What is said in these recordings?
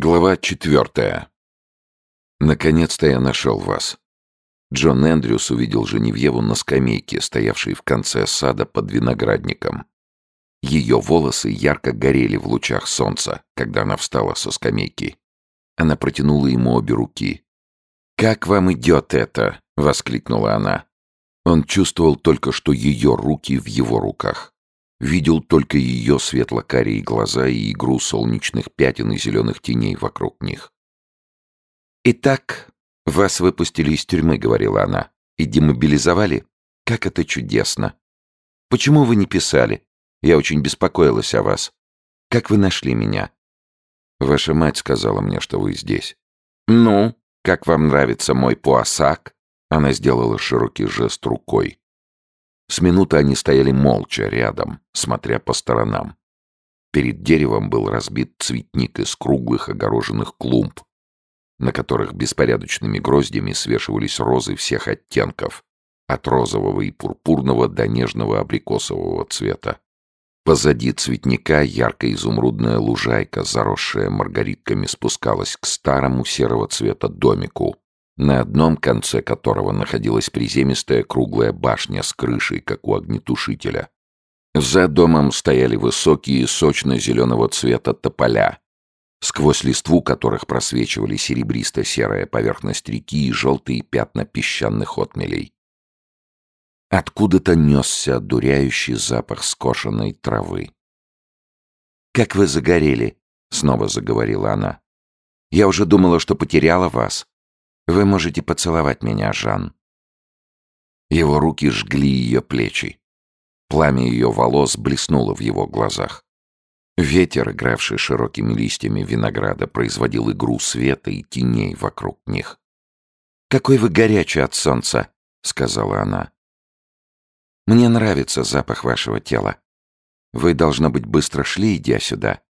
Глава четвертая. Наконец-то я нашел вас. Джон Эндрюс увидел Женевьеву на скамейке, стоявшей в конце сада под виноградником. Ее волосы ярко горели в лучах солнца, когда она встала со скамейки. Она протянула ему обе руки. «Как вам идет это?» — воскликнула она. Он чувствовал только, что ее руки в его руках. Видел только ее светло-карие глаза и игру солнечных пятен и зеленых теней вокруг них. «Итак, вас выпустили из тюрьмы», — говорила она, — «и демобилизовали? Как это чудесно! Почему вы не писали? Я очень беспокоилась о вас. Как вы нашли меня?» «Ваша мать сказала мне, что вы здесь». «Ну, как вам нравится мой пуассак?» Она сделала широкий жест рукой. С минуты они стояли молча рядом, смотря по сторонам. Перед деревом был разбит цветник из круглых огороженных клумб, на которых беспорядочными гроздями свешивались розы всех оттенков, от розового и пурпурного до нежного абрикосового цвета. Позади цветника яркая изумрудная лужайка, заросшая маргаритками, спускалась к старому серого цвета домику, на одном конце которого находилась приземистая круглая башня с крышей, как у огнетушителя. За домом стояли высокие сочно-зеленого цвета тополя, сквозь листву которых просвечивали серебристо-серая поверхность реки и желтые пятна песчаных отмелей. Откуда-то несся одуряющий запах скошенной травы. «Как вы загорели!» — снова заговорила она. «Я уже думала, что потеряла вас. Вы можете поцеловать меня, Жан». Его руки жгли ее плечи. Пламя ее волос блеснуло в его глазах. Ветер, игравший широкими листьями винограда, производил игру света и теней вокруг них. «Какой вы горячий от солнца!» — сказала она. «Мне нравится запах вашего тела. Вы, должно быть, быстро шли, идя сюда».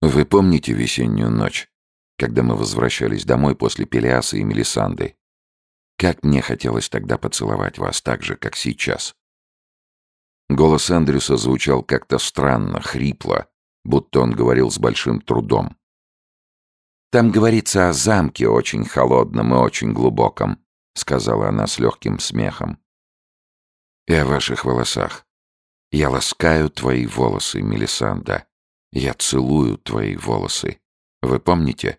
«Вы помните весеннюю ночь?» Когда мы возвращались домой после Пелиаса и Мелисанды. Как мне хотелось тогда поцеловать вас так же, как сейчас. Голос Эндрюса звучал как-то странно, хрипло, будто он говорил с большим трудом. «Там говорится о замке очень холодном и очень глубоком», — сказала она с легким смехом. «И о ваших волосах. Я ласкаю твои волосы, Мелисанда. Я целую твои волосы. Вы помните?»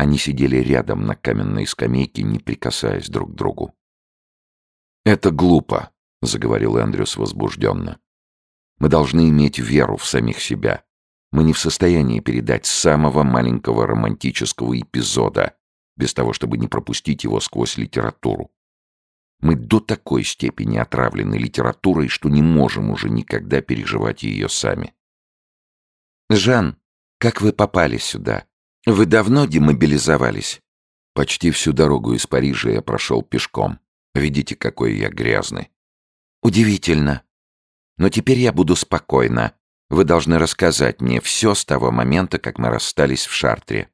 Они сидели рядом на каменной скамейке, не прикасаясь друг к другу. «Это глупо», — заговорил Эндрюс возбужденно. «Мы должны иметь веру в самих себя. Мы не в состоянии передать самого маленького романтического эпизода, без того, чтобы не пропустить его сквозь литературу. Мы до такой степени отравлены литературой, что не можем уже никогда переживать ее сами. «Жан, как вы попали сюда?» «Вы давно демобилизовались?» «Почти всю дорогу из Парижа я прошел пешком. Видите, какой я грязный». «Удивительно. Но теперь я буду спокойна. Вы должны рассказать мне все с того момента, как мы расстались в Шартре».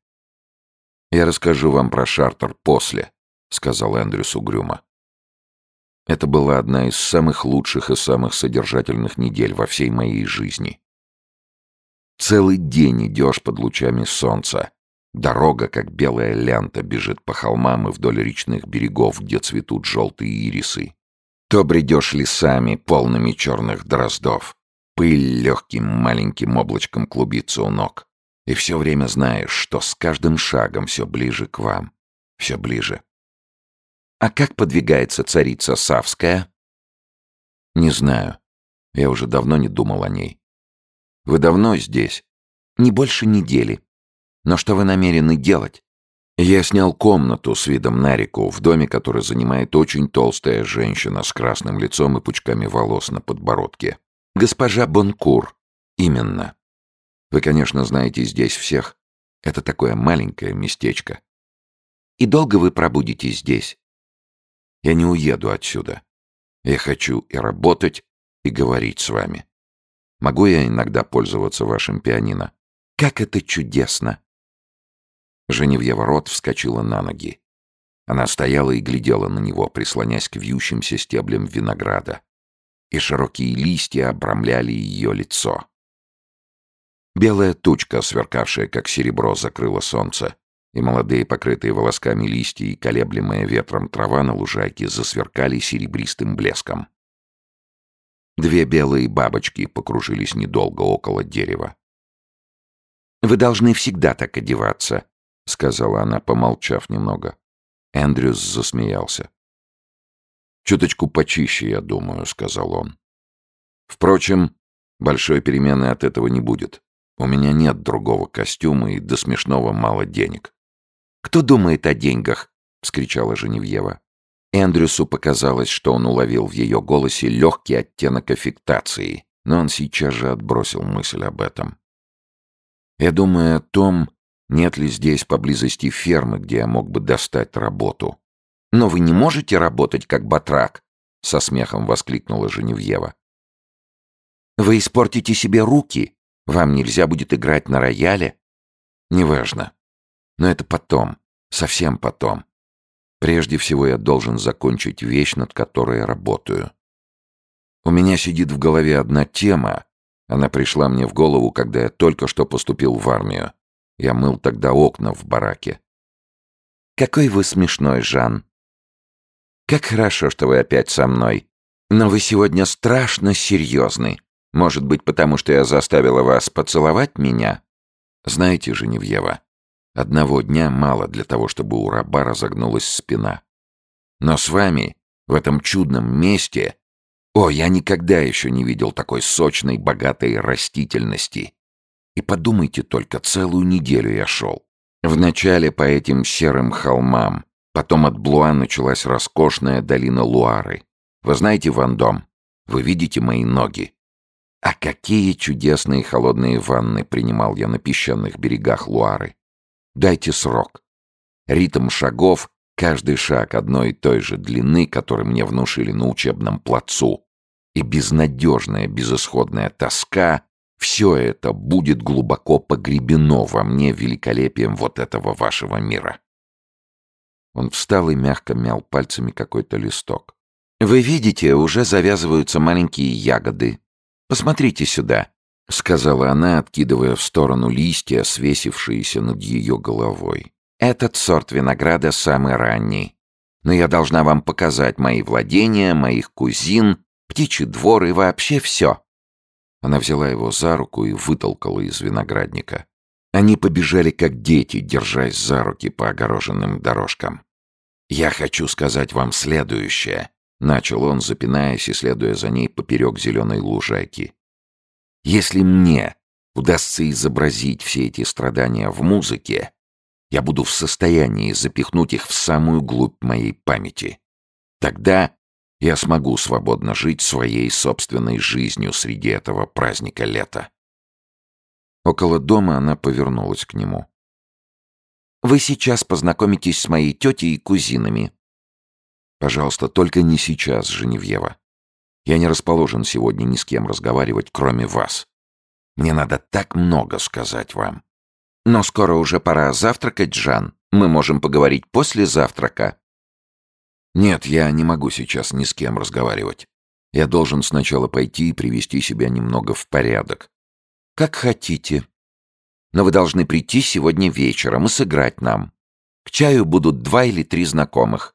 «Я расскажу вам про Шартер после», — сказал Эндрюс угрюмо. Это была одна из самых лучших и самых содержательных недель во всей моей жизни. Целый день идешь под лучами солнца, Дорога, как белая лента, бежит по холмам и вдоль речных берегов, где цветут желтые ирисы. То бредешь лесами, полными черных дроздов. Пыль легким маленьким облачком клубится у ног. И все время знаешь, что с каждым шагом все ближе к вам. Все ближе. А как подвигается царица Савская? Не знаю. Я уже давно не думал о ней. Вы давно здесь? Не больше недели. Но что вы намерены делать? Я снял комнату с видом на реку, в доме, который занимает очень толстая женщина с красным лицом и пучками волос на подбородке. Госпожа Бонкур. Именно. Вы, конечно, знаете здесь всех. Это такое маленькое местечко. И долго вы пробудете здесь? Я не уеду отсюда. Я хочу и работать, и говорить с вами. Могу я иногда пользоваться вашим пианино? Как это чудесно! Женевьева Рот вскочила на ноги. Она стояла и глядела на него, прислонясь к вьющимся стеблям винограда. И широкие листья обрамляли ее лицо. Белая тучка, сверкавшая как серебро, закрыла солнце, и молодые, покрытые волосками листья и колеблемая ветром трава на лужайке засверкали серебристым блеском. Две белые бабочки покружились недолго около дерева. «Вы должны всегда так одеваться», — сказала она, помолчав немного. Эндрюс засмеялся. «Чуточку почище, я думаю», — сказал он. «Впрочем, большой перемены от этого не будет. У меня нет другого костюма и до смешного мало денег». «Кто думает о деньгах?» — вскричала Женевьева. Эндрюсу показалось, что он уловил в ее голосе легкий оттенок аффектации, но он сейчас же отбросил мысль об этом. «Я думаю о том, нет ли здесь поблизости фермы, где я мог бы достать работу». «Но вы не можете работать как батрак!» — со смехом воскликнула Женевьева. «Вы испортите себе руки. Вам нельзя будет играть на рояле». «Неважно. Но это потом. Совсем потом. Прежде всего я должен закончить вещь, над которой я работаю. У меня сидит в голове одна тема. Она пришла мне в голову, когда я только что поступил в армию. Я мыл тогда окна в бараке. «Какой вы смешной, Жан!» «Как хорошо, что вы опять со мной. Но вы сегодня страшно серьезны. Может быть, потому что я заставила вас поцеловать меня?» «Знаете, Женевьева, Одного дня мало для того, чтобы у раба разогнулась спина. Но с вами, в этом чудном месте... О, я никогда еще не видел такой сочной, богатой растительности. И подумайте только, целую неделю я шел. Вначале по этим серым холмам, потом от Блуа началась роскошная долина Луары. Вы знаете Вандом? Вы видите мои ноги? А какие чудесные холодные ванны принимал я на песчаных берегах Луары. Дайте срок. Ритм шагов, каждый шаг одной и той же длины, который мне внушили на учебном плацу, и безнадежная, безысходная тоска — все это будет глубоко погребено во мне великолепием вот этого вашего мира. Он встал и мягко мял пальцами какой-то листок. «Вы видите, уже завязываются маленькие ягоды. Посмотрите сюда. — сказала она, откидывая в сторону листья, свесившиеся над ее головой. «Этот сорт винограда самый ранний. Но я должна вам показать мои владения, моих кузин, птичий двор и вообще все». Она взяла его за руку и вытолкала из виноградника. Они побежали как дети, держась за руки по огороженным дорожкам. «Я хочу сказать вам следующее», — начал он, запинаясь и следуя за ней поперек зеленой лужайки. Если мне удастся изобразить все эти страдания в музыке, я буду в состоянии запихнуть их в самую глубь моей памяти. Тогда я смогу свободно жить своей собственной жизнью среди этого праздника лета. Около дома она повернулась к нему. «Вы сейчас познакомитесь с моей тетей и кузинами». «Пожалуйста, только не сейчас, Женевьева. Я не расположен сегодня ни с кем разговаривать, кроме вас. Мне надо так много сказать вам. Но скоро уже пора завтракать, Жан. Мы можем поговорить после завтрака. Нет, я не могу сейчас ни с кем разговаривать. Я должен сначала пойти и привести себя немного в порядок. Как хотите. Но вы должны прийти сегодня вечером и сыграть нам. К чаю будут два или три знакомых.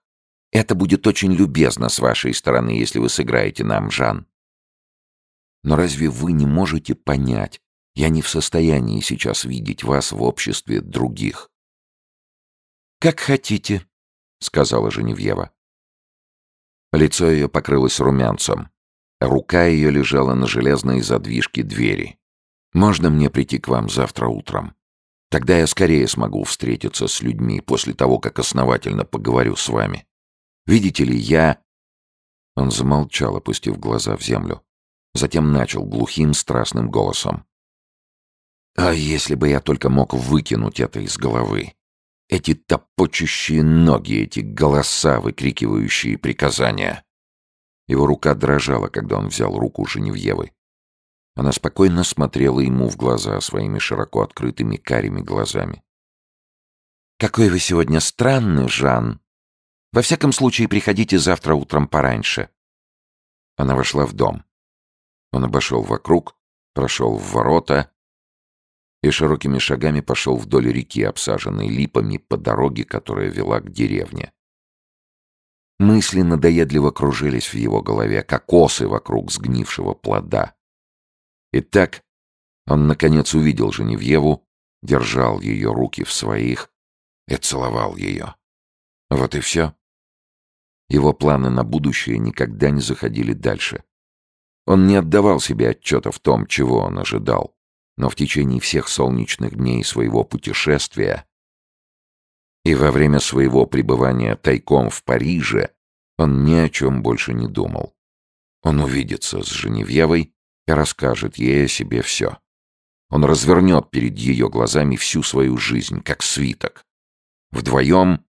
Это будет очень любезно с вашей стороны, если вы сыграете нам, Жан. Но разве вы не можете понять? Я не в состоянии сейчас видеть вас в обществе других. «Как хотите», — сказала Женевьева. Лицо ее покрылось румянцем. Рука ее лежала на железной задвижке двери. «Можно мне прийти к вам завтра утром? Тогда я скорее смогу встретиться с людьми после того, как основательно поговорю с вами». Видите ли, я...» Он замолчал, опустив глаза в землю. Затем начал глухим, страстным голосом. «А если бы я только мог выкинуть это из головы? Эти топочущие ноги, эти голоса, выкрикивающие приказания!» Его рука дрожала, когда он взял руку Женевьевы. Она спокойно смотрела ему в глаза своими широко открытыми карими глазами. «Какой вы сегодня странный, Жан!» Во всяком случае, приходите завтра утром пораньше». Она вошла в дом. Он обошел вокруг, прошел в ворота и широкими шагами пошел вдоль реки, обсаженной липами по дороге, которая вела к деревне. Мысли надоедливо кружились в его голове, как осы вокруг сгнившего плода. Итак, он, наконец, увидел Женевьеву, держал ее руки в своих и целовал ее. Вот и все. Его планы на будущее никогда не заходили дальше. Он не отдавал себе отчета в том, чего он ожидал, но в течение всех солнечных дней своего путешествия и во время своего пребывания тайком в Париже он ни о чем больше не думал. Он увидится с Женевьевой и расскажет ей о себе все. Он развернет перед ее глазами всю свою жизнь, как свиток. Вдвоем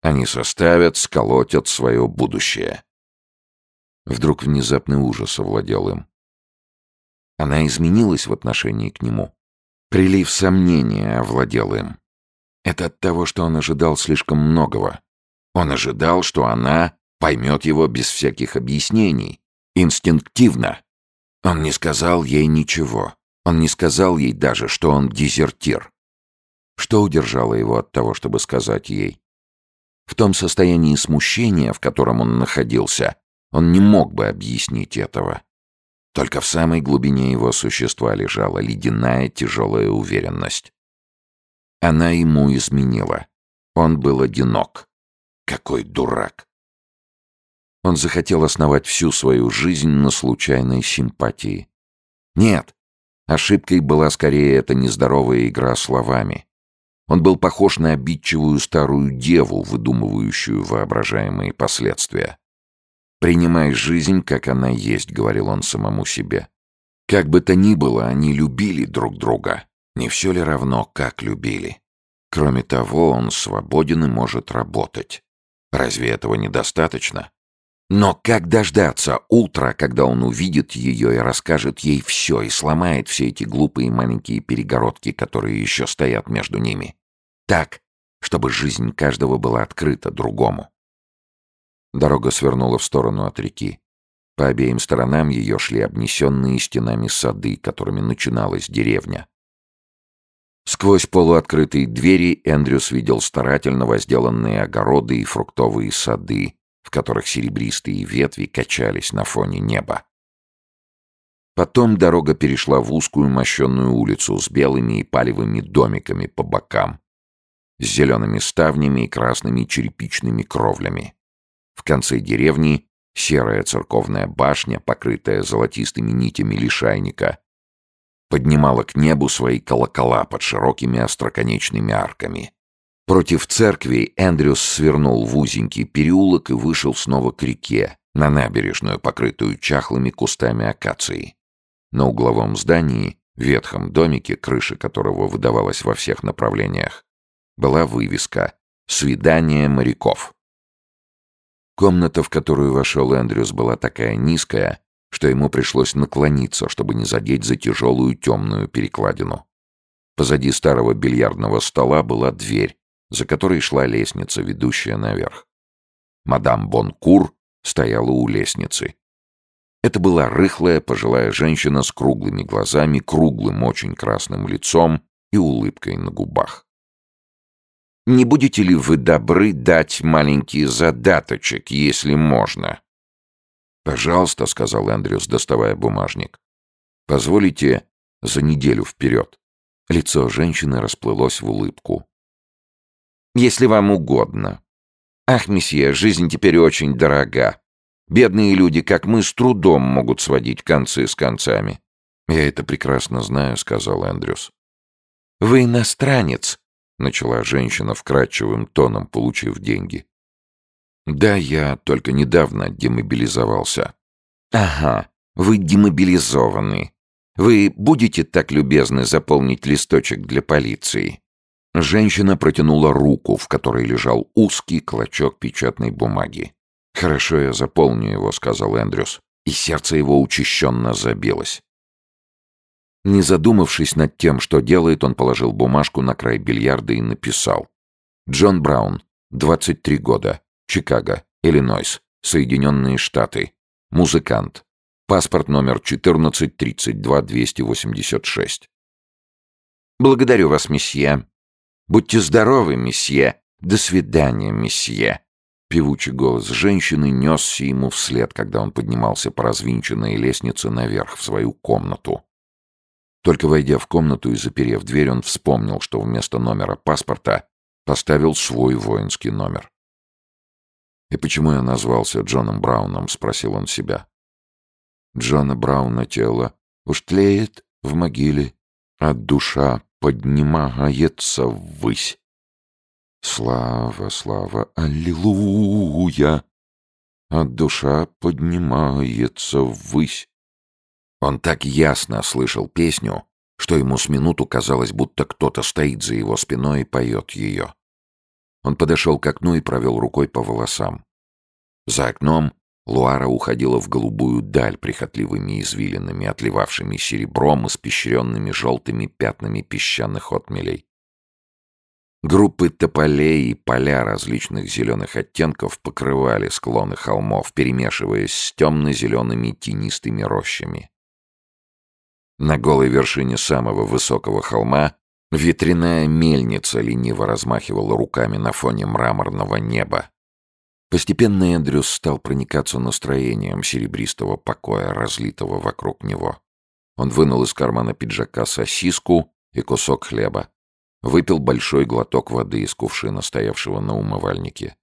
они составят, сколотят свое будущее. Вдруг внезапный ужас овладел им. Она изменилась в отношении к нему. Прилив сомнения овладел им. Это от того, что он ожидал слишком многого. Он ожидал, что она поймет его без всяких объяснений, инстинктивно. Он не сказал ей ничего. Он не сказал ей даже, что он дезертир. Что удержало его от того, чтобы сказать ей? В том состоянии смущения, в котором он находился, он не мог бы объяснить этого. Только в самой глубине его существа лежала ледяная тяжелая уверенность. Она ему изменила. Он был одинок. Какой дурак. Он захотел основать всю свою жизнь на случайной симпатии. Нет, ошибкой была скорее эта нездоровая игра словами. Он был похож на обидчивую старую деву, выдумывающую воображаемые последствия. «Принимай жизнь, как она есть», — говорил он самому себе. Как бы то ни было, они любили друг друга. Не все ли равно, как любили? Кроме того, он свободен и может работать. Разве этого недостаточно? Но как дождаться утра, когда он увидит ее и расскажет ей все и сломает все эти глупые маленькие перегородки, которые еще стоят между ними? Так, чтобы жизнь каждого была открыта другому. Дорога свернула в сторону от реки. По обеим сторонам ее шли обнесенные стенами сады, которыми начиналась деревня. Сквозь полуоткрытые двери Эндрюс видел старательно возделанные огороды и фруктовые сады, в которых серебристые ветви качались на фоне неба. Потом дорога перешла в узкую мощенную улицу с белыми и палевыми домиками по бокам, с зелеными ставнями и красными черепичными кровлями. В конце деревни серая церковная башня, покрытая золотистыми нитями лишайника, поднимала к небу свои колокола под широкими остроконечными арками. Против церкви Эндрюс свернул в узенький переулок и вышел снова к реке, на набережную, покрытую чахлыми кустами акации. На угловом здании, ветхом домике, крыша которого выдавалась во всех направлениях, была вывеска «Свидание моряков». Комната, в которую вошел Эндрюс, была такая низкая, что ему пришлось наклониться, чтобы не задеть за тяжелую темную перекладину. Позади старого бильярдного стола была дверь, за которой шла лестница, ведущая наверх. Мадам Бонкур стояла у лестницы. Это была рыхлая пожилая женщина с круглыми глазами, круглым очень красным лицом и улыбкой на губах. «Не будете ли вы добры дать маленький задаточек, если можно?» «Пожалуйста», — сказал Эндрюс, доставая бумажник. «Позволите за неделю вперед». Лицо женщины расплылось в улыбку если вам угодно. Ах, месье, жизнь теперь очень дорога. Бедные люди, как мы, с трудом могут сводить концы с концами. Я это прекрасно знаю, сказал Эндрюс. Вы иностранец, начала женщина вкрадчивым тоном, получив деньги. Да, я только недавно демобилизовался. Ага, вы демобилизованы. Вы будете так любезны заполнить листочек для полиции? Женщина протянула руку, в которой лежал узкий клочок печатной бумаги. «Хорошо, я заполню его», — сказал Эндрюс, и сердце его учащенно забилось. Не задумавшись над тем, что делает, он положил бумажку на край бильярда и написал. «Джон Браун, 23 года, Чикаго, Иллинойс, Соединенные Штаты, музыкант, паспорт номер 1432-286». «Благодарю вас, месье». «Будьте здоровы, месье». «До свидания, месье». Певучий голос женщины несся ему вслед, когда он поднимался по развинченной лестнице наверх в свою комнату. Только войдя в комнату и заперев дверь, он вспомнил, что вместо номера паспорта поставил свой воинский номер. «И почему я назвался Джоном Брауном?» — спросил он себя. Джона Брауна тело уж тлеет в могиле, а душа поднимается ввысь. Слава, слава, аллилуйя! А душа поднимается ввысь. Он так ясно слышал песню, что ему с минуту казалось, будто кто-то стоит за его спиной и поет ее. Он подошел к окну и провел рукой по волосам. За окном Луара уходила в голубую даль прихотливыми извилинами, отливавшими серебром, испещренными желтыми пятнами песчаных отмелей. Группы тополей и поля различных зеленых оттенков покрывали склоны холмов, перемешиваясь с темно-зелеными тенистыми рощами. На голой вершине самого высокого холма ветряная мельница лениво размахивала руками на фоне мраморного неба. Постепенно Эндрюс стал проникаться настроением серебристого покоя, разлитого вокруг него. Он вынул из кармана пиджака сосиску и кусок хлеба, выпил большой глоток воды из кувшина, стоявшего на умывальнике,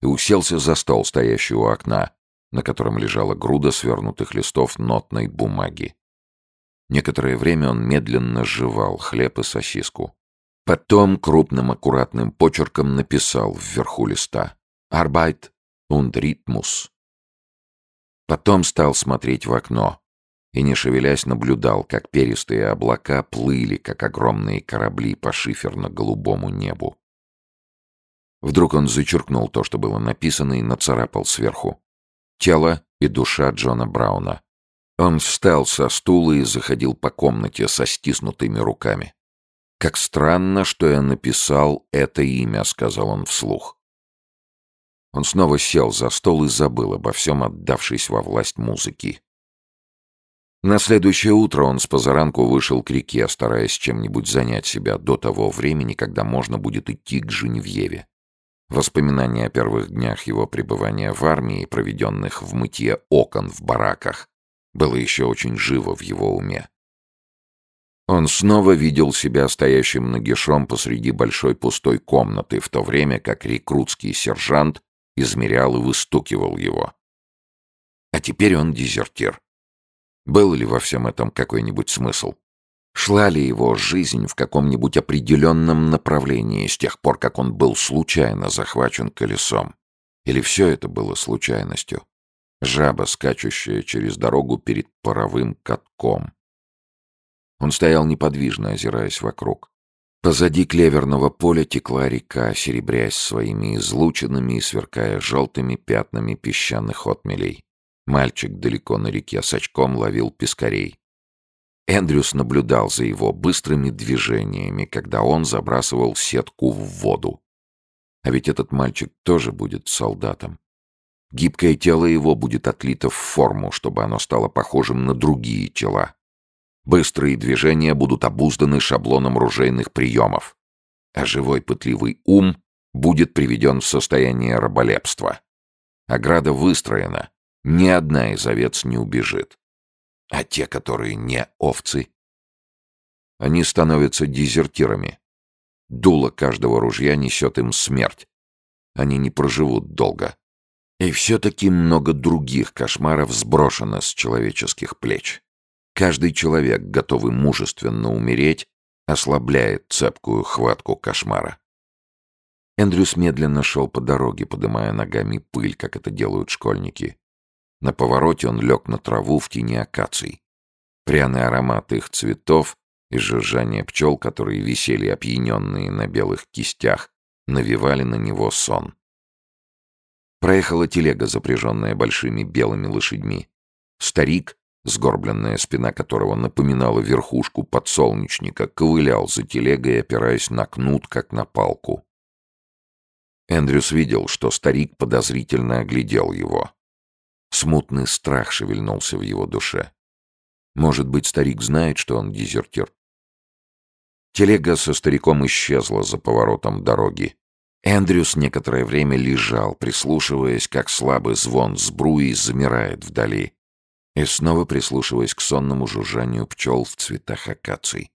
и уселся за стол, стоящий у окна, на котором лежала груда свернутых листов нотной бумаги. Некоторое время он медленно жевал хлеб и сосиску. Потом крупным аккуратным почерком написал вверху листа «Arbeit und Rhythmus». Потом стал смотреть в окно и, не шевелясь, наблюдал, как перистые облака плыли, как огромные корабли по шиферно-голубому небу. Вдруг он зачеркнул то, что было написано, и нацарапал сверху. «Тело и душа Джона Брауна». Он встал со стула и заходил по комнате со стиснутыми руками. «Как странно, что я написал это имя», — сказал он вслух. Он снова сел за стол и забыл обо всем, отдавшись во власть музыки. На следующее утро он с позаранку вышел к реке, стараясь чем-нибудь занять себя до того времени, когда можно будет идти к Женевьеве. Воспоминания о первых днях его пребывания в армии, проведенных в мытье окон в бараках, было еще очень живо в его уме. Он снова видел себя стоящим нагишом посреди большой пустой комнаты, в то время как рекрутский сержант измерял и выстукивал его. А теперь он дезертир. Был ли во всем этом какой-нибудь смысл? Шла ли его жизнь в каком-нибудь определенном направлении с тех пор, как он был случайно захвачен колесом? Или все это было случайностью? Жаба, скачущая через дорогу перед паровым катком. Он стоял неподвижно, озираясь вокруг. Позади клеверного поля текла река, серебрясь своими излучинами и сверкая желтыми пятнами песчаных отмелей. Мальчик далеко на реке с очком ловил пескарей. Эндрюс наблюдал за его быстрыми движениями, когда он забрасывал сетку в воду. А ведь этот мальчик тоже будет солдатом. Гибкое тело его будет отлито в форму, чтобы оно стало похожим на другие тела. Быстрые движения будут обузданы шаблоном ружейных приемов. А живой пытливый ум будет приведен в состояние раболепства. Ограда выстроена, ни одна из овец не убежит. А те, которые не овцы, они становятся дезертирами. Дуло каждого ружья несет им смерть. Они не проживут долго. И все-таки много других кошмаров сброшено с человеческих плеч. Каждый человек, готовый мужественно умереть, ослабляет цепкую хватку кошмара. Эндрюс медленно шел по дороге, подымая ногами пыль, как это делают школьники. На повороте он лег на траву в тени акаций. Пряный аромат их цветов и жужжание пчел, которые висели опьяненные на белых кистях, навевали на него сон. Проехала телега, запряженная большими белыми лошадьми. Старик, сгорбленная спина которого напоминала верхушку подсолнечника, ковылял за телегой, опираясь на кнут, как на палку. Эндрюс видел, что старик подозрительно оглядел его. Смутный страх шевельнулся в его душе. Может быть, старик знает, что он дезертир? Телега со стариком исчезла за поворотом дороги. Эндрюс некоторое время лежал, прислушиваясь, как слабый звон сбруи замирает вдали, и снова прислушиваясь к сонному жужжанию пчел в цветах акаций.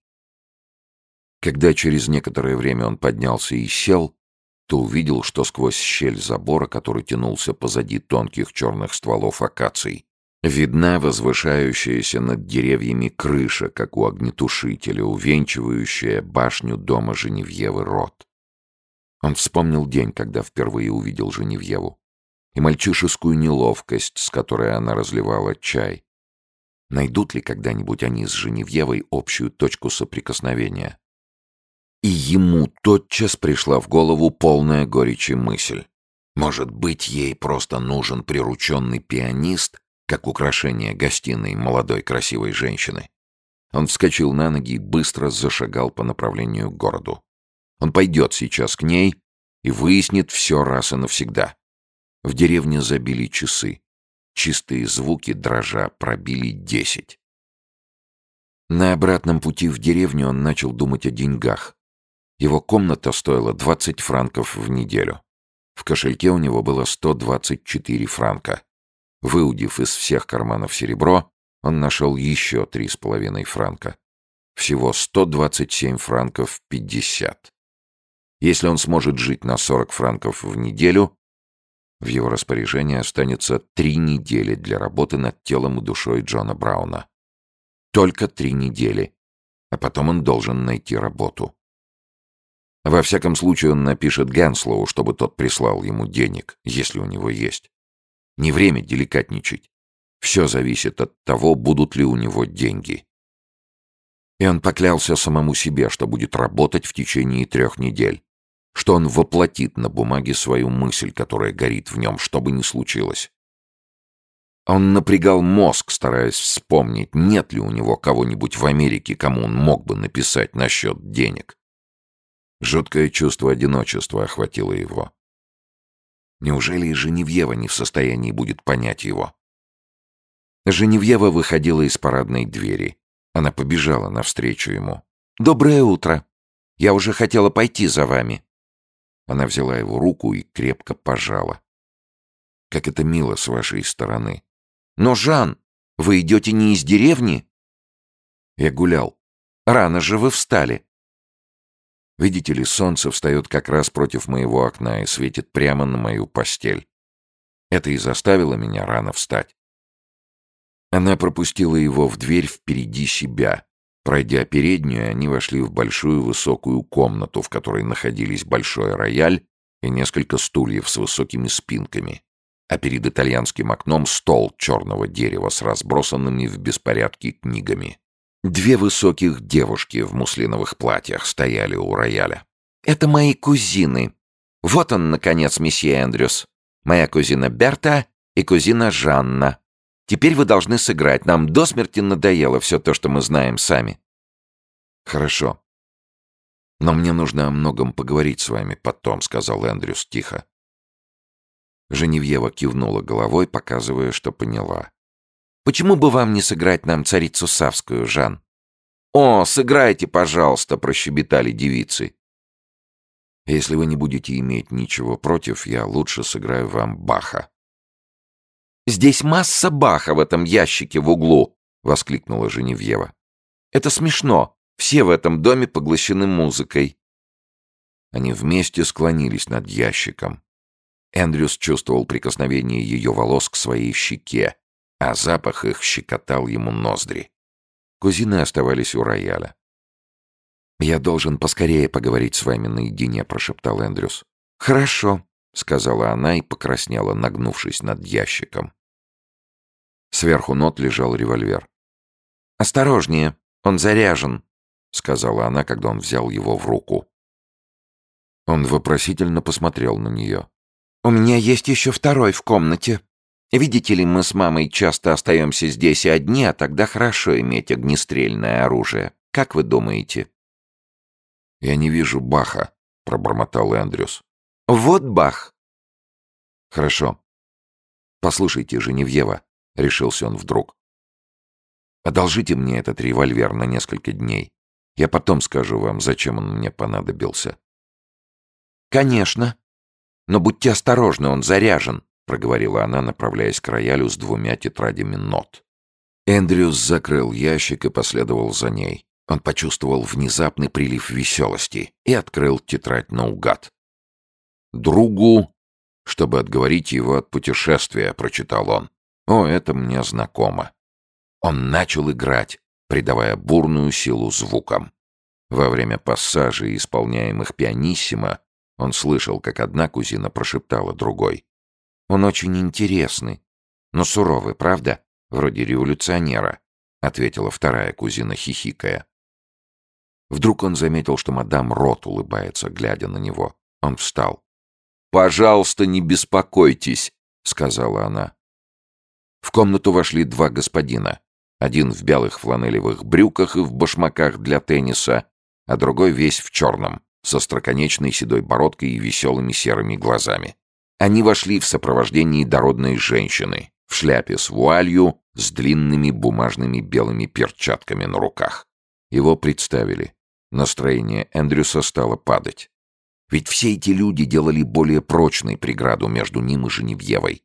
Когда через некоторое время он поднялся и сел, то увидел, что сквозь щель забора, который тянулся позади тонких черных стволов акаций, видна возвышающаяся над деревьями крыша, как у огнетушителя, увенчивающая башню дома Женевьевы рот. Он вспомнил день, когда впервые увидел Женевьеву, и мальчишескую неловкость, с которой она разливала чай. Найдут ли когда-нибудь они с Женевьевой общую точку соприкосновения? И ему тотчас пришла в голову полная горечи мысль. Может быть, ей просто нужен прирученный пианист, как украшение гостиной молодой красивой женщины. Он вскочил на ноги и быстро зашагал по направлению к городу. Он пойдет сейчас к ней и выяснит все раз и навсегда. В деревне забили часы. Чистые звуки дрожа пробили десять. На обратном пути в деревню он начал думать о деньгах. Его комната стоила 20 франков в неделю. В кошельке у него было 124 франка. Выудив из всех карманов серебро, он нашел еще три с половиной франка. Всего 127 франков 50. Если он сможет жить на 40 франков в неделю, в его распоряжении останется три недели для работы над телом и душой Джона Брауна. Только три недели. А потом он должен найти работу. Во всяком случае, он напишет Генслоу, чтобы тот прислал ему денег, если у него есть. Не время деликатничать. Все зависит от того, будут ли у него деньги. И он поклялся самому себе, что будет работать в течение трех недель что он воплотит на бумаге свою мысль, которая горит в нем, что бы ни случилось. Он напрягал мозг, стараясь вспомнить, нет ли у него кого-нибудь в Америке, кому он мог бы написать насчет денег. Жуткое чувство одиночества охватило его. Неужели и Женевьева не в состоянии будет понять его? Женевьева выходила из парадной двери. Она побежала навстречу ему. «Доброе утро! Я уже хотела пойти за вами». Она взяла его руку и крепко пожала. «Как это мило с вашей стороны!» «Но, Жан, вы идете не из деревни?» «Я гулял. Рано же вы встали». Видите ли, солнце встает как раз против моего окна и светит прямо на мою постель. Это и заставило меня рано встать. Она пропустила его в дверь впереди себя, Пройдя переднюю, они вошли в большую высокую комнату, в которой находились большой рояль и несколько стульев с высокими спинками, а перед итальянским окном стол черного дерева с разбросанными в беспорядке книгами. Две высоких девушки в муслиновых платьях стояли у рояля. «Это мои кузины. Вот он, наконец, месье Эндрюс. Моя кузина Берта и кузина Жанна. Теперь вы должны сыграть. Нам до смерти надоело все то, что мы знаем сами». «Хорошо. Но мне нужно о многом поговорить с вами потом», — сказал Эндрюс тихо. Женевьева кивнула головой, показывая, что поняла. «Почему бы вам не сыграть нам царицу Савскую, Жан?» «О, сыграйте, пожалуйста», — прощебетали девицы. «Если вы не будете иметь ничего против, я лучше сыграю вам Баха», Здесь масса Баха в этом ящике в углу!» — воскликнула Женевьева. «Это смешно. Все в этом доме поглощены музыкой». Они вместе склонились над ящиком. Эндрюс чувствовал прикосновение ее волос к своей щеке, а запах их щекотал ему ноздри. Кузины оставались у рояля. «Я должен поскорее поговорить с вами наедине», — прошептал Эндрюс. «Хорошо», — сказала она и покраснела, нагнувшись над ящиком. Сверху нот лежал револьвер. «Осторожнее, он заряжен», — сказала она, когда он взял его в руку. Он вопросительно посмотрел на нее. «У меня есть еще второй в комнате. Видите ли, мы с мамой часто остаемся здесь одни, а тогда хорошо иметь огнестрельное оружие. Как вы думаете?» «Я не вижу Баха», — пробормотал Эндрюс. Вот Бах. Хорошо. Послушайте, Женевьева, решился он вдруг. Одолжите мне этот револьвер на несколько дней. Я потом скажу вам, зачем он мне понадобился». «Конечно. Но будьте осторожны, он заряжен», — проговорила она, направляясь к роялю с двумя тетрадями нот. Эндрюс закрыл ящик и последовал за ней. Он почувствовал внезапный прилив веселости и открыл тетрадь наугад. «Другу, чтобы отговорить его от путешествия», — прочитал он. «О, это мне знакомо». Он начал играть, придавая бурную силу звукам. Во время пассажей, исполняемых пианиссимо, он слышал, как одна кузина прошептала другой. «Он очень интересный, но суровый, правда? Вроде революционера», — ответила вторая кузина, хихикая. Вдруг он заметил, что мадам Рот улыбается, глядя на него. Он встал. «Пожалуйста, не беспокойтесь», — сказала она. В комнату вошли два господина. Один в белых фланелевых брюках и в башмаках для тенниса, а другой весь в черном, со строконечной седой бородкой и веселыми серыми глазами. Они вошли в сопровождении дородной женщины, в шляпе с вуалью, с длинными бумажными белыми перчатками на руках. Его представили. Настроение Эндрюса стало падать. Ведь все эти люди делали более прочной преграду между ним и Женевьевой.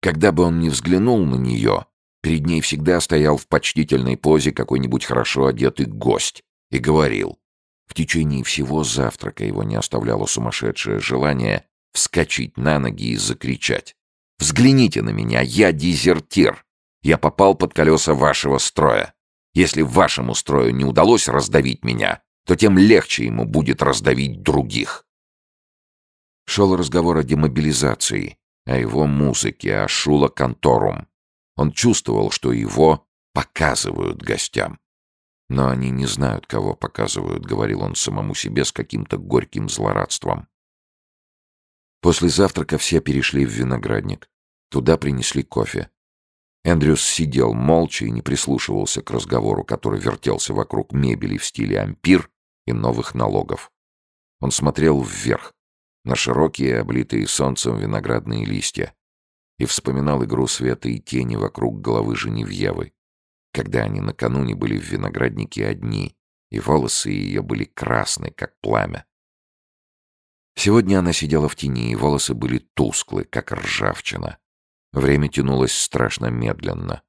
Когда бы он ни взглянул на нее, перед ней всегда стоял в почтительной позе какой-нибудь хорошо одетый гость и говорил. В течение всего завтрака его не оставляло сумасшедшее желание вскочить на ноги и закричать. «Взгляните на меня, я дезертир! Я попал под колеса вашего строя! Если вашему строю не удалось раздавить меня, то тем легче ему будет раздавить других. Шел разговор о демобилизации, о его музыке, о шула конторум. Он чувствовал, что его показывают гостям. Но они не знают, кого показывают, говорил он самому себе с каким-то горьким злорадством. После завтрака все перешли в виноградник. Туда принесли кофе. Эндрюс сидел молча и не прислушивался к разговору, который вертелся вокруг мебели в стиле ампир и новых налогов. Он смотрел вверх, на широкие, облитые солнцем виноградные листья, и вспоминал игру света и тени вокруг головы Женевьевы, когда они накануне были в винограднике одни, и волосы ее были красны, как пламя. Сегодня она сидела в тени, и волосы были тусклы, как ржавчина. Время тянулось страшно медленно.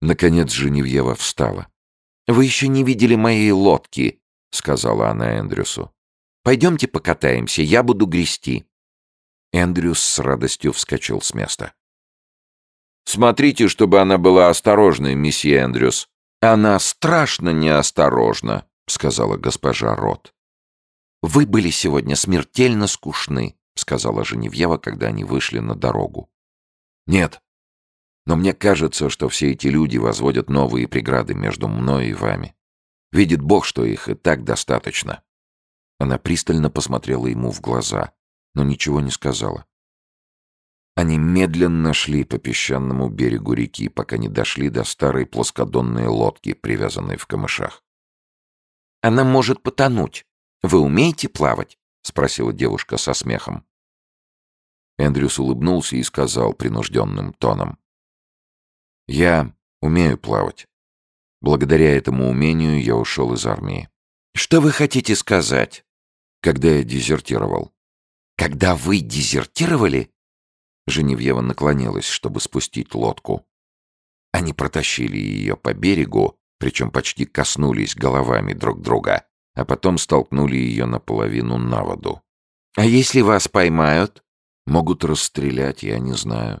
Наконец Женевьева встала. «Вы еще не видели моей лодки», — сказала она Эндрюсу. «Пойдемте покатаемся, я буду грести». Эндрюс с радостью вскочил с места. «Смотрите, чтобы она была осторожной, месье Эндрюс». «Она страшно неосторожна», — сказала госпожа Рот. «Вы были сегодня смертельно скучны», — сказала Женевьева, когда они вышли на дорогу. Нет. Но мне кажется, что все эти люди возводят новые преграды между мной и вами. Видит Бог, что их и так достаточно. Она пристально посмотрела ему в глаза, но ничего не сказала. Они медленно шли по песчаному берегу реки, пока не дошли до старой плоскодонной лодки, привязанной в камышах. «Она может потонуть. Вы умеете плавать?» — спросила девушка со смехом. Эндрюс улыбнулся и сказал принужденным тоном. «Я умею плавать. Благодаря этому умению я ушел из армии». «Что вы хотите сказать?» «Когда я дезертировал». «Когда вы дезертировали?» Женевьева наклонилась, чтобы спустить лодку. Они протащили ее по берегу, причем почти коснулись головами друг друга, а потом столкнули ее наполовину на воду. «А если вас поймают?» Могут расстрелять, я не знаю.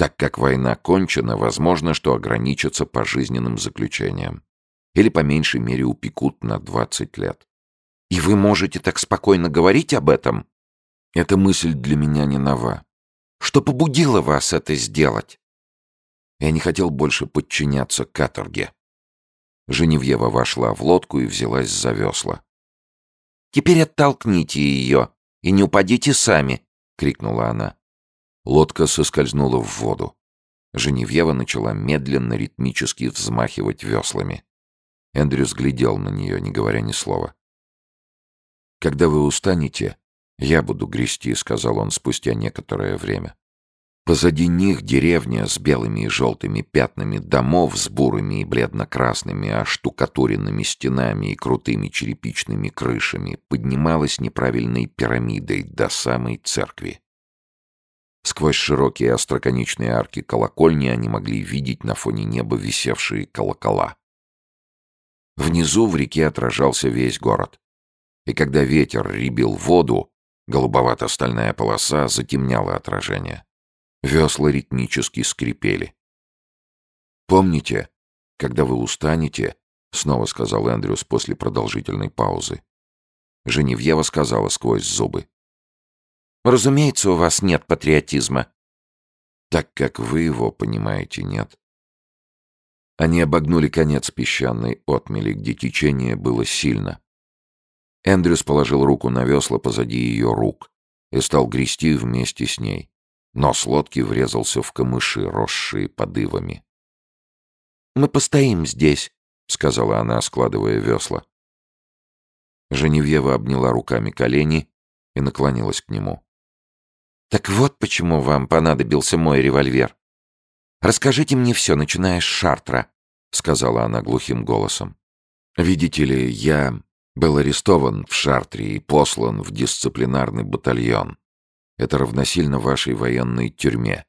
Так как война кончена, возможно, что ограничатся пожизненным заключением. Или по меньшей мере упекут на 20 лет. И вы можете так спокойно говорить об этом? Эта мысль для меня не нова. Что побудило вас это сделать? Я не хотел больше подчиняться каторге. Женевьева вошла в лодку и взялась за весла. «Теперь оттолкните ее и не упадите сами», крикнула она. Лодка соскользнула в воду. Женевьева начала медленно, ритмически взмахивать веслами. Эндрюс глядел на нее, не говоря ни слова. «Когда вы устанете, я буду грести», — сказал он спустя некоторое время. Позади них деревня с белыми и желтыми пятнами домов, с бурыми и бледно-красными оштукатуренными стенами и крутыми черепичными крышами поднималась неправильной пирамидой до самой церкви. Сквозь широкие остроконечные арки колокольни они могли видеть на фоне неба висевшие колокола. Внизу в реке отражался весь город. И когда ветер ребил воду, голубовато-стальная полоса затемняла отражение. Весла ритмически скрипели. «Помните, когда вы устанете?» — снова сказал Эндрюс после продолжительной паузы. Женевьева сказала сквозь зубы. «Разумеется, у вас нет патриотизма». «Так как вы его понимаете, нет». Они обогнули конец песчаной отмели, где течение было сильно. Эндрюс положил руку на весла позади ее рук и стал грести вместе с ней. Нос лодки врезался в камыши, росшие подывами. «Мы постоим здесь», — сказала она, складывая весла. Женевьева обняла руками колени и наклонилась к нему. «Так вот почему вам понадобился мой револьвер. Расскажите мне все, начиная с Шартра», — сказала она глухим голосом. «Видите ли, я был арестован в Шартре и послан в дисциплинарный батальон. Это равносильно вашей военной тюрьме.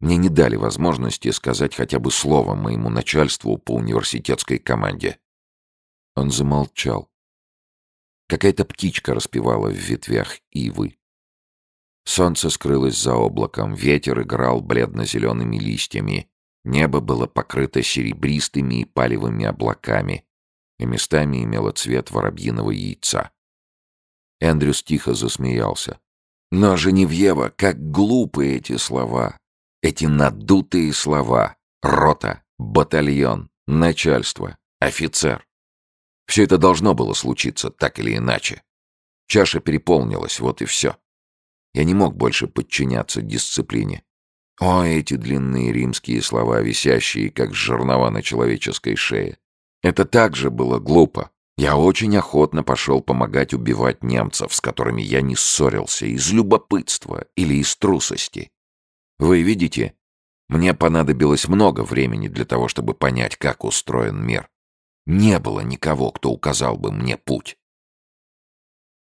Мне не дали возможности сказать хотя бы слово моему начальству по университетской команде. Он замолчал. Какая-то птичка распевала в ветвях ивы. Солнце скрылось за облаком, ветер играл бледно-зелеными листьями, небо было покрыто серебристыми и палевыми облаками и местами имело цвет воробьиного яйца. Эндрюс тихо засмеялся. Но, Женевьева, как глупы эти слова. Эти надутые слова. Рота, батальон, начальство, офицер. Все это должно было случиться так или иначе. Чаша переполнилась, вот и все. Я не мог больше подчиняться дисциплине. О, эти длинные римские слова, висящие, как жернова на человеческой шее. Это также было глупо. Я очень охотно пошел помогать убивать немцев, с которыми я не ссорился, из любопытства или из трусости. Вы видите, мне понадобилось много времени для того, чтобы понять, как устроен мир. Не было никого, кто указал бы мне путь.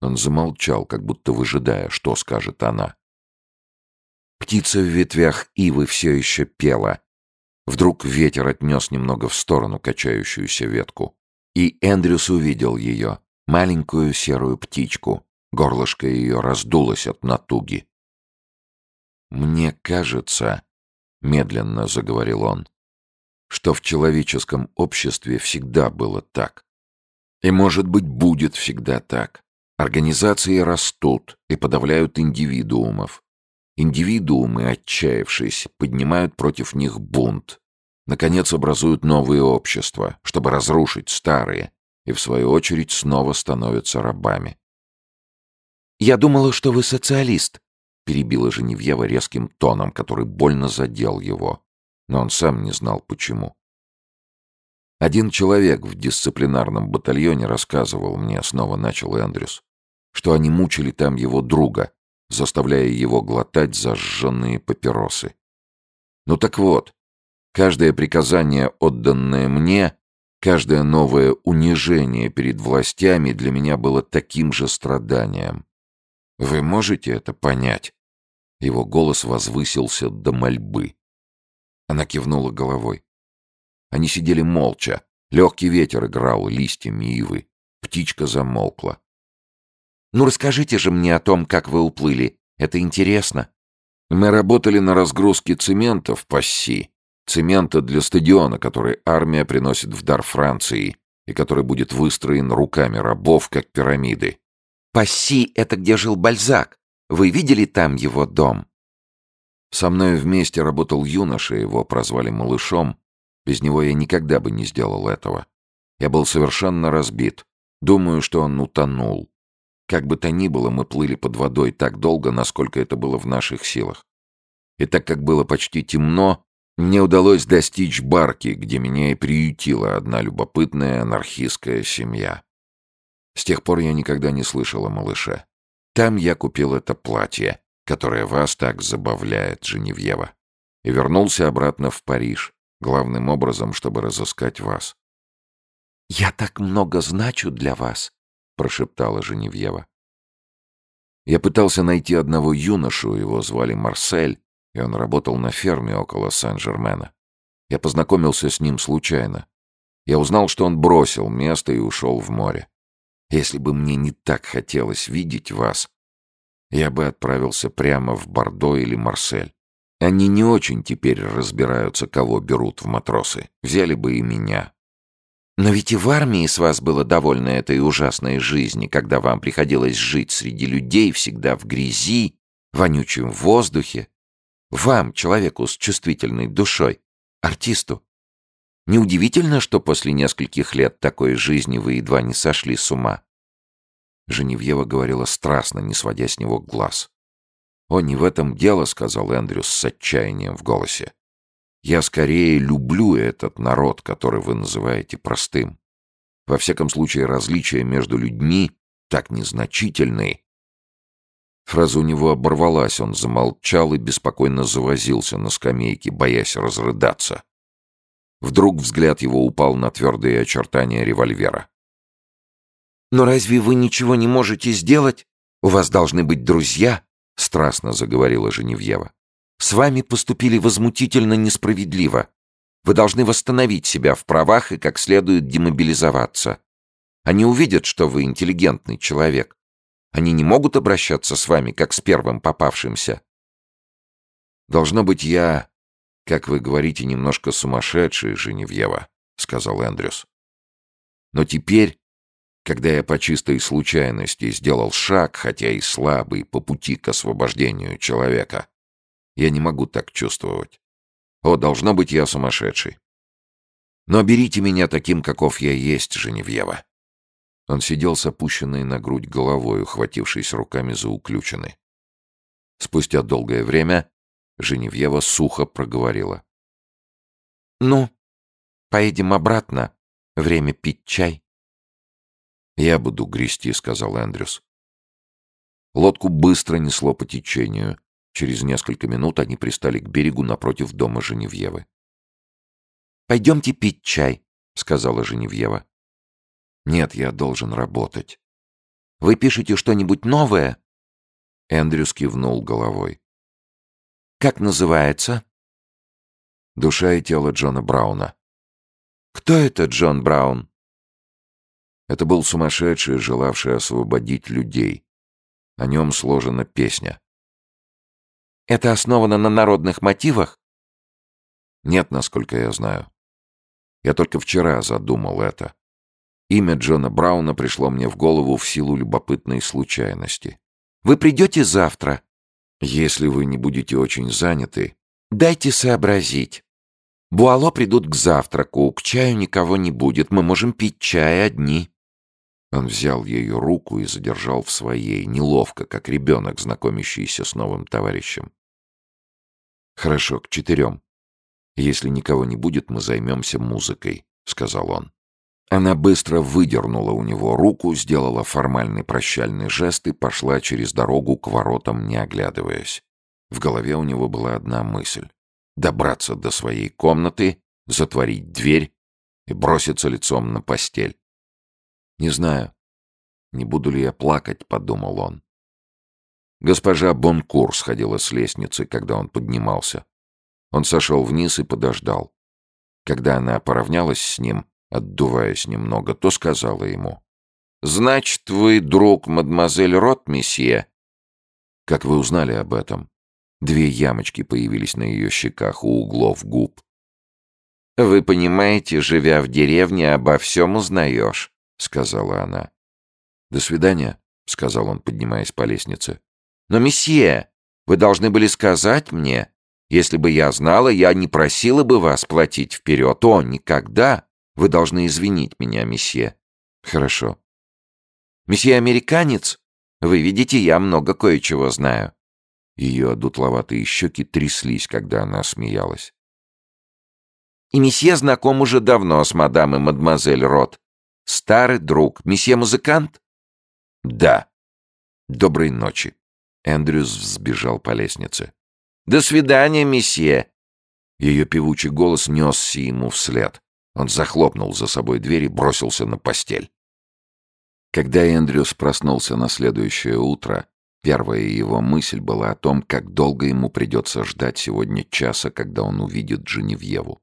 Он замолчал, как будто выжидая, что скажет она. Птица в ветвях ивы все еще пела. Вдруг ветер отнес немного в сторону качающуюся ветку. И Эндрюс увидел ее, маленькую серую птичку. Горлышко ее раздулось от натуги. «Мне кажется», — медленно заговорил он, «что в человеческом обществе всегда было так. И, может быть, будет всегда так. Организации растут и подавляют индивидуумов. Индивидуумы, отчаявшись, поднимают против них бунт, наконец образуют новые общества, чтобы разрушить старые, и в свою очередь снова становятся рабами. «Я думала, что вы социалист», — перебила Женевьева резким тоном, который больно задел его, но он сам не знал почему. Один человек в дисциплинарном батальоне рассказывал мне, снова начал Эндрюс, что они мучили там его друга, заставляя его глотать зажженные папиросы. Ну так вот, Каждое приказание, отданное мне, каждое новое унижение перед властями для меня было таким же страданием. Вы можете это понять?» Его голос возвысился до мольбы. Она кивнула головой. Они сидели молча. Легкий ветер играл листьями ивы. Птичка замолкла. «Ну расскажите же мне о том, как вы уплыли. Это интересно». «Мы работали на разгрузке цемента в Пасси цемента для стадиона, который армия приносит в дар Франции и который будет выстроен руками рабов, как пирамиды. «Пасси — это где жил Бальзак. Вы видели там его дом?» Со мной вместе работал юноша, его прозвали малышом. Без него я никогда бы не сделал этого. Я был совершенно разбит. Думаю, что он утонул. Как бы то ни было, мы плыли под водой так долго, насколько это было в наших силах. И так как было почти темно, мне удалось достичь барки, где меня и приютила одна любопытная анархистская семья. С тех пор я никогда не слышал о малыше. Там я купил это платье, которая вас так забавляет, Женевьева, и вернулся обратно в Париж, главным образом, чтобы разыскать вас. «Я так много значу для вас», — прошептала Женевьева. Я пытался найти одного юношу, его звали Марсель, и он работал на ферме около Сен-Жермена. Я познакомился с ним случайно. Я узнал, что он бросил место и ушел в море. Если бы мне не так хотелось видеть вас, я бы отправился прямо в Бордо или Марсель. Они не очень теперь разбираются, кого берут в матросы. Взяли бы и меня. Но ведь и в армии с вас было довольно этой ужасной жизни, когда вам приходилось жить среди людей всегда в грязи, вонючем воздухе. Вам, человеку с чувствительной душой, артисту. Неудивительно, что после нескольких лет такой жизни вы едва не сошли с ума. Женевьева говорила страстно, не сводя с него глаз. «О, не в этом дело», — сказал Эндрюс с отчаянием в голосе. «Я скорее люблю этот народ, который вы называете простым. Во всяком случае, различия между людьми так незначительны». Фраза у него оборвалась, он замолчал и беспокойно завозился на скамейке, боясь разрыдаться. Вдруг взгляд его упал на твердые очертания револьвера. «Но разве вы ничего не можете сделать? У вас должны быть друзья», — страстно заговорила Женевьева. «С вами поступили возмутительно несправедливо. Вы должны восстановить себя в правах и как следует демобилизоваться. Они увидят, что вы интеллигентный человек. Они не могут обращаться с вами, как с первым попавшимся». «Должно быть, я, как вы говорите, немножко сумасшедший, Женевьева», — сказал Эндрюс. «Но теперь когда я по чистой случайности сделал шаг, хотя и слабый, по пути к освобождению человека. Я не могу так чувствовать. О, должно быть, я сумасшедший. Но берите меня таким, каков я есть, Женевьева. Он сидел с опущенной на грудь головой, ухватившись руками за уключены. Спустя долгое время Женевьева сухо проговорила. «Ну, поедем обратно. Время пить чай». «Я буду грести», — сказал Эндрюс. Лодку быстро несло по течению. Через несколько минут они пристали к берегу напротив дома Женевьевы. «Пойдемте пить чай», — сказала Женевьева. «Нет, я должен работать». «Вы пишете что-нибудь новое?» Эндрюс кивнул головой. «Как называется?» «Душа и тело Джона Брауна». «Кто это Джон Браун?» Это был сумасшедший, желавший освободить людей. О нем сложена песня. Это основано на народных мотивах? Нет, насколько я знаю. Я только вчера задумал это. Имя Джона Брауна пришло мне в голову в силу любопытной случайности. Вы придете завтра? Если вы не будете очень заняты. Дайте сообразить. Буало придут к завтраку, к чаю никого не будет, мы можем пить чай одни. Он взял ее руку и задержал в своей, неловко, как ребенок, знакомящийся с новым товарищем. «Хорошо, к четырем. Если никого не будет, мы займемся музыкой», — сказал он. Она быстро выдернула у него руку, сделала формальный прощальный жест и пошла через дорогу к воротам, не оглядываясь. В голове у него была одна мысль — добраться до своей комнаты, затворить дверь и броситься лицом на постель. «Не знаю, не буду ли я плакать», — подумал он. Госпожа Бонкур сходила с лестницы, когда он поднимался. Он сошел вниз и подождал. Когда она поравнялась с ним, отдуваясь немного, то сказала ему. «Значит, вы друг мадемуазель Рот, месье?» «Как вы узнали об этом?» Две ямочки появились на ее щеках у углов губ. «Вы понимаете, живя в деревне, обо всем узнаешь. — сказала она. «До свидания», — сказал он, поднимаясь по лестнице. «Но, месье, вы должны были сказать мне. Если бы я знала, я не просила бы вас платить вперед. О, никогда! Вы должны извинить меня, месье». «Хорошо». «Месье американец? Вы видите, я много кое-чего знаю». Ее одутловатые щеки тряслись, когда она смеялась. «И месье знаком уже давно с мадам и мадемуазель Рот. Старый друг, месье музыкант? Да. Доброй ночи. Эндрюс взбежал по лестнице. «До свидания, месье!» Ее певучий голос несся ему вслед. Он захлопнул за собой дверь и бросился на постель. Когда Эндрюс проснулся на следующее утро, первая его мысль была о том, как долго ему придется ждать сегодня часа, когда он увидит Женевьеву.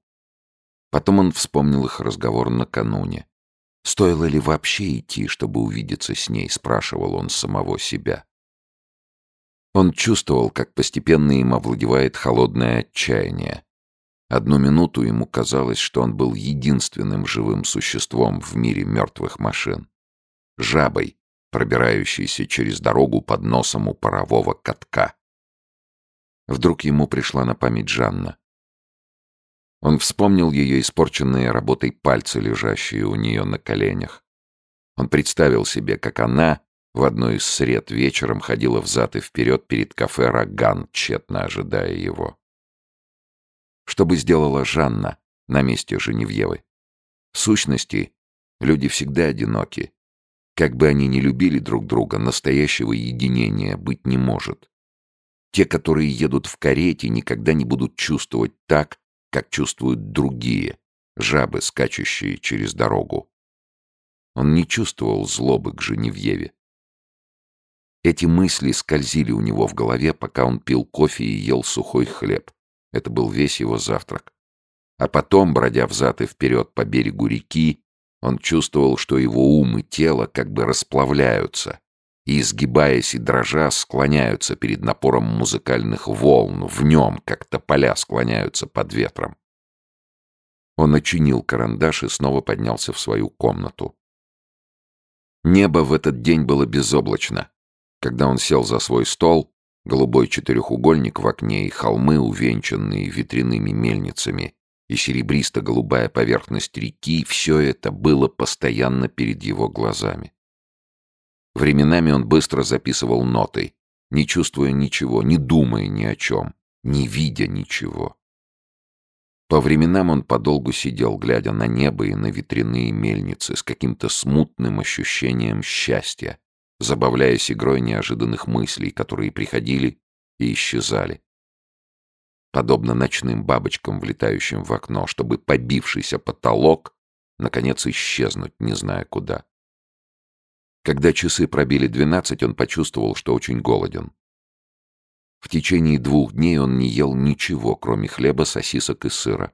Потом он вспомнил их разговор накануне. Стоило ли вообще идти, чтобы увидеться с ней, спрашивал он самого себя. Он чувствовал, как постепенно им овладевает холодное отчаяние. Одну минуту ему казалось, что он был единственным живым существом в мире мертвых машин. Жабой, пробирающейся через дорогу под носом у парового катка. Вдруг ему пришла на память Жанна. Он вспомнил ее испорченные работой пальцы, лежащие у нее на коленях. Он представил себе, как она в одной из сред вечером ходила взад и вперед перед кафе «Роган», тщетно ожидая его. Что бы сделала Жанна на месте Женевьевы? В сущности, люди всегда одиноки. Как бы они ни любили друг друга, настоящего единения быть не может. Те, которые едут в карете, никогда не будут чувствовать так, как чувствуют другие, жабы, скачущие через дорогу. Он не чувствовал злобы к Женевьеве. Эти мысли скользили у него в голове, пока он пил кофе и ел сухой хлеб. Это был весь его завтрак. А потом, бродя взад и вперед по берегу реки, он чувствовал, что его ум и тело как бы расплавляются и, изгибаясь и дрожа, склоняются перед напором музыкальных волн, в нем, как тополя склоняются под ветром. Он очинил карандаш и снова поднялся в свою комнату. Небо в этот день было безоблачно. Когда он сел за свой стол, голубой четырехугольник в окне и холмы, увенчанные ветряными мельницами, и серебристо-голубая поверхность реки — все это было постоянно перед его глазами. Временами он быстро записывал ноты, не чувствуя ничего, не думая ни о чем, не видя ничего. По временам он подолгу сидел, глядя на небо и на ветряные мельницы с каким-то смутным ощущением счастья, забавляясь игрой неожиданных мыслей, которые приходили и исчезали. Подобно ночным бабочкам, влетающим в окно, чтобы побившийся потолок, наконец исчезнуть, не зная куда. Когда часы пробили двенадцать, он почувствовал, что очень голоден. В течение двух дней он не ел ничего, кроме хлеба, сосисок и сыра.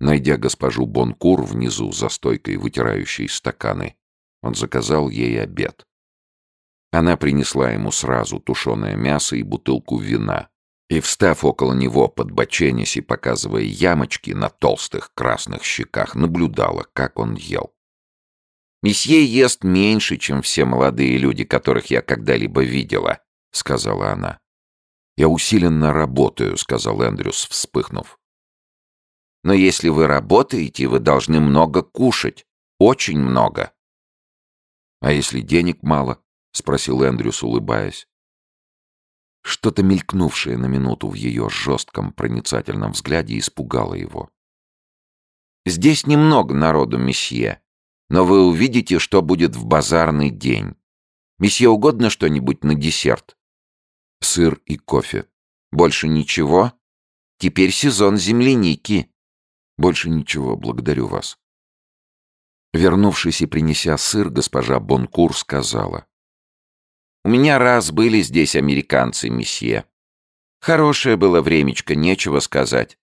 Найдя госпожу Бонкур внизу за стойкой, вытирающей стаканы, он заказал ей обед. Она принесла ему сразу тушеное мясо и бутылку вина. И, встав около него, подбоченясь и показывая ямочки на толстых красных щеках, наблюдала, как он ел. «Месье ест меньше, чем все молодые люди, которых я когда-либо видела», — сказала она. «Я усиленно работаю», — сказал Эндрюс, вспыхнув. «Но если вы работаете, вы должны много кушать. Очень много». «А если денег мало?» — спросил Эндрюс, улыбаясь. Что-то мелькнувшее на минуту в ее жестком проницательном взгляде испугало его. «Здесь немного народу, месье, но вы увидите, что будет в базарный день. Месье угодно что-нибудь на десерт?» «Сыр и кофе. Больше ничего? Теперь сезон земляники». «Больше ничего, благодарю вас». Вернувшись и принеся сыр, госпожа Бонкур сказала. У меня раз были здесь американцы, месье. Хорошее было времечко, нечего сказать.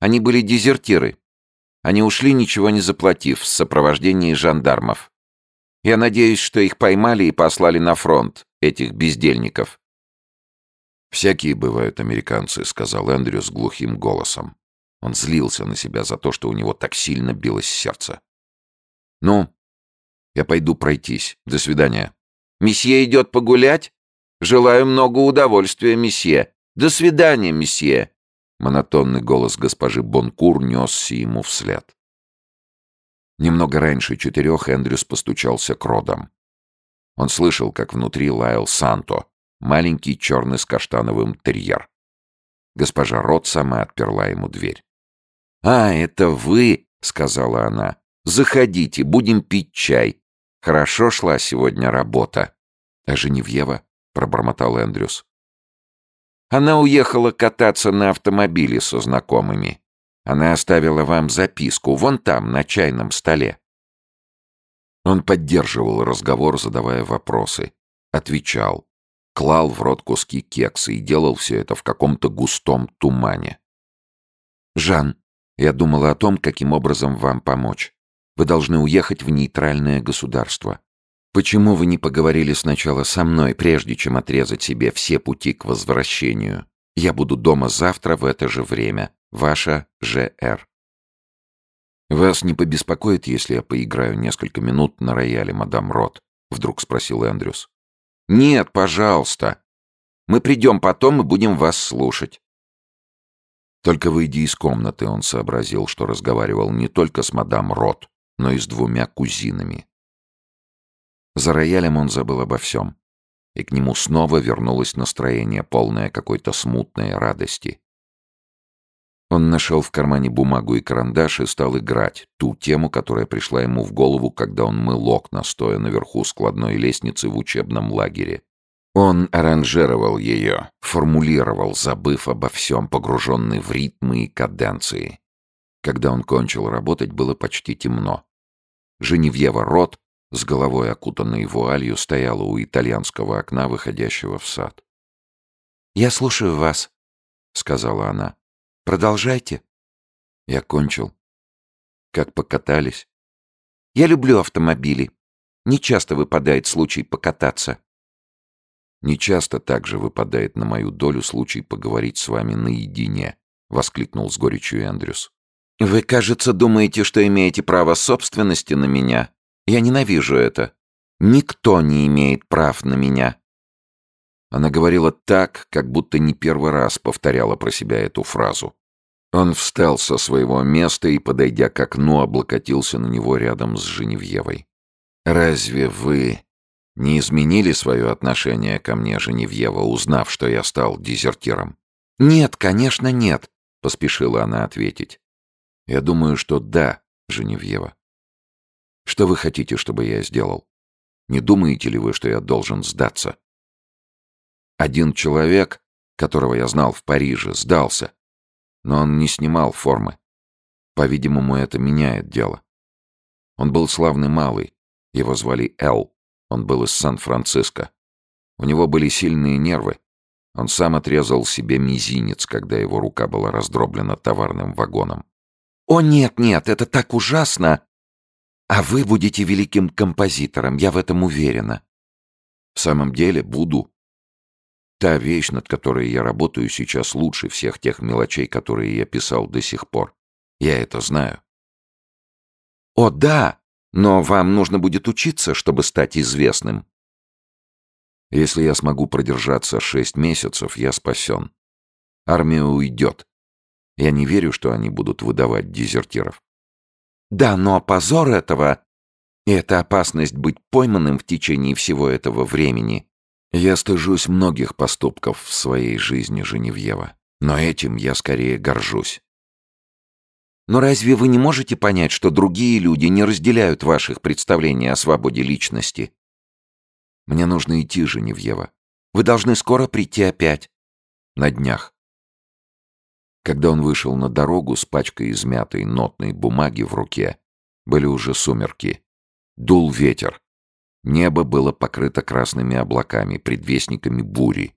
Они были дезертиры. Они ушли, ничего не заплатив, в сопровождении жандармов. Я надеюсь, что их поймали и послали на фронт, этих бездельников. «Всякие бывают американцы», — сказал Эндрю с глухим голосом. Он злился на себя за то, что у него так сильно билось сердце. «Ну, я пойду пройтись. До свидания». Месье идет погулять? Желаю много удовольствия, месье. До свидания, месье. Монотонный голос госпожи Бонкур несся ему вслед. Немного раньше четырех Эндрюс постучался к родам. Он слышал, как внутри лаял Санто, маленький черный с каштановым терьер. Госпожа Рот сама отперла ему дверь. «А, это вы!» — сказала она. «Заходите, будем пить чай. Хорошо шла сегодня работа. А Женевьева? — пробормотал Эндрюс. «Она уехала кататься на автомобиле со знакомыми. Она оставила вам записку вон там, на чайном столе». Он поддерживал разговор, задавая вопросы. Отвечал. Клал в рот куски кекса и делал все это в каком-то густом тумане. «Жан, я думала о том, каким образом вам помочь. Вы должны уехать в нейтральное государство. Почему вы не поговорили сначала со мной, прежде чем отрезать себе все пути к возвращению? Я буду дома завтра в это же время. Ваша Ж.Р. «Вас не побеспокоит, если я поиграю несколько минут на рояле, мадам Рот?» — вдруг спросил Эндрюс. «Нет, пожалуйста. Мы придем потом и будем вас слушать». Только выйдя из комнаты, он сообразил, что разговаривал не только с мадам Рот, но и с двумя кузинами. За роялем он забыл обо всем, и к нему снова вернулось настроение, полное какой-то смутной радости. Он нашел в кармане бумагу и карандаш и стал играть ту тему, которая пришла ему в голову, когда он мыл окна, стоя наверху складной лестницы в учебном лагере. Он аранжировал ее, формулировал, забыв обо всем, погруженный в ритмы и каденции. Когда он кончил работать, было почти темно. Женевьева Рот, с головой окутанной вуалью, стояла у итальянского окна, выходящего в сад. «Я слушаю вас», — сказала она. Продолжайте. Я кончил. Как покатались? Я люблю автомобили. Не часто выпадает случай покататься. Не часто также выпадает на мою долю случай поговорить с вами наедине, воскликнул с горечью Эндрюс. Вы, кажется, думаете, что имеете право собственности на меня. Я ненавижу это. Никто не имеет прав на меня. Она говорила так, как будто не первый раз повторяла про себя эту фразу. Он встал со своего места и, подойдя к окну, облокотился на него рядом с Женевьевой. «Разве вы не изменили свое отношение ко мне, Женевьева, узнав, что я стал дезертиром?» «Нет, конечно, нет», — поспешила она ответить. «Я думаю, что да, Женевьева. Что вы хотите, чтобы я сделал? Не думаете ли вы, что я должен сдаться?» Один человек, которого я знал в Париже, сдался но он не снимал формы. По-видимому, это меняет дело. Он был славный малый. Его звали Эл. Он был из Сан-Франциско. У него были сильные нервы. Он сам отрезал себе мизинец, когда его рука была раздроблена товарным вагоном. «О, нет, нет, это так ужасно! А вы будете великим композитором, я в этом уверена». «В самом деле, буду», Та вещь, над которой я работаю сейчас, лучше всех тех мелочей, которые я писал до сих пор. Я это знаю. О, да, но вам нужно будет учиться, чтобы стать известным. Если я смогу продержаться шесть месяцев, я спасен. Армия уйдет. Я не верю, что они будут выдавать дезертиров. Да, но позор этого и эта опасность быть пойманным в течение всего этого времени я стыжусь многих поступков в своей жизни, Женевьева, но этим я скорее горжусь. Но разве вы не можете понять, что другие люди не разделяют ваших представлений о свободе личности? Мне нужно идти, Женевьева. Вы должны скоро прийти опять. На днях. Когда он вышел на дорогу с пачкой измятой нотной бумаги в руке, были уже сумерки. Дул ветер. Небо было покрыто красными облаками, предвестниками бури.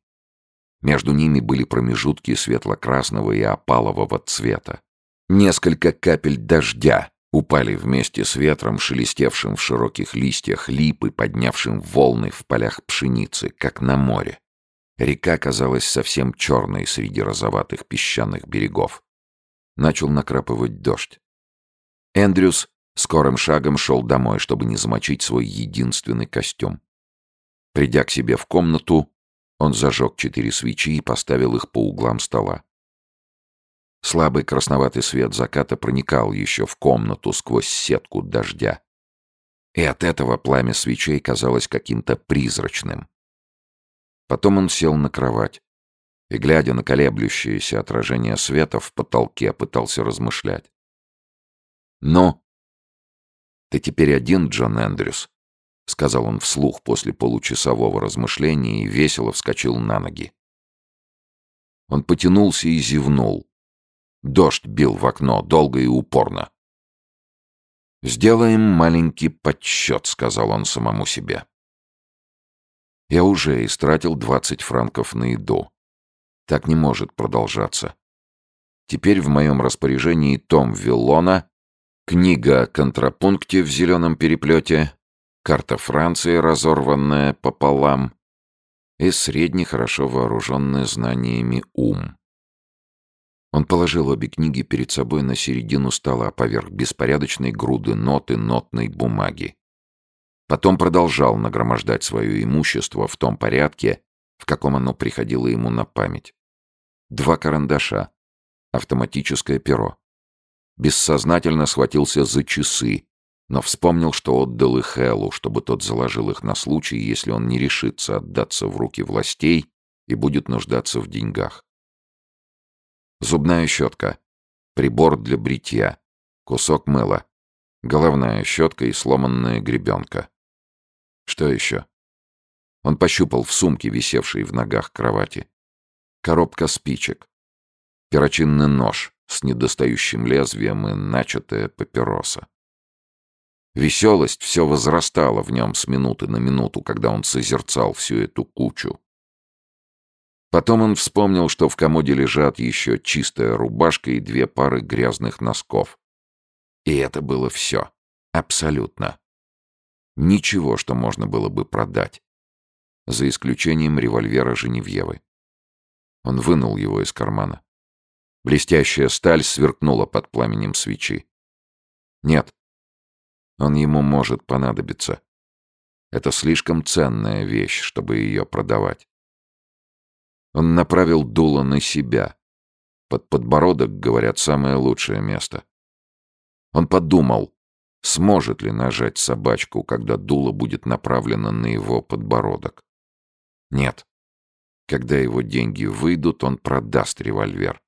Между ними были промежутки светло-красного и опалового цвета. Несколько капель дождя упали вместе с ветром, шелестевшим в широких листьях липы, поднявшим волны в полях пшеницы, как на море. Река казалась совсем черной среди розоватых песчаных берегов. Начал накрапывать дождь. Эндрюс Скорым шагом шел домой, чтобы не замочить свой единственный костюм. Придя к себе в комнату, он зажег четыре свечи и поставил их по углам стола. Слабый красноватый свет заката проникал еще в комнату сквозь сетку дождя. И от этого пламя свечей казалось каким-то призрачным. Потом он сел на кровать и, глядя на колеблющееся отражение света в потолке, пытался размышлять. «Ну, «Ты теперь один, Джон Эндрюс?» — сказал он вслух после получасового размышления и весело вскочил на ноги. Он потянулся и зевнул. Дождь бил в окно, долго и упорно. «Сделаем маленький подсчет», — сказал он самому себе. «Я уже истратил двадцать франков на еду. Так не может продолжаться. Теперь в моем распоряжении том Виллона, книга о контрапункте в зеленом переплете, карта Франции, разорванная пополам, и средне хорошо вооруженный знаниями ум. Он положил обе книги перед собой на середину стола поверх беспорядочной груды нот и нотной бумаги. Потом продолжал нагромождать свое имущество в том порядке, в каком оно приходило ему на память. Два карандаша, автоматическое перо. Бессознательно схватился за часы, но вспомнил, что отдал их Эллу, чтобы тот заложил их на случай, если он не решится отдаться в руки властей и будет нуждаться в деньгах. Зубная щетка, прибор для бритья, кусок мыла, головная щетка и сломанная гребенка. Что еще? Он пощупал в сумке, висевшей в ногах кровати. Коробка спичек. Перочинный нож с недостающим лезвием и начатая папироса. Веселость все возрастала в нем с минуты на минуту, когда он созерцал всю эту кучу. Потом он вспомнил, что в комоде лежат еще чистая рубашка и две пары грязных носков. И это было все. Абсолютно. Ничего, что можно было бы продать. За исключением револьвера Женевьевы. Он вынул его из кармана. Блестящая сталь сверкнула под пламенем свечи. Нет. Он ему может понадобиться. Это слишком ценная вещь, чтобы ее продавать. Он направил дуло на себя. Под подбородок, говорят, самое лучшее место. Он подумал, сможет ли нажать собачку, когда дуло будет направлено на его подбородок. Нет. Когда его деньги выйдут, он продаст револьвер.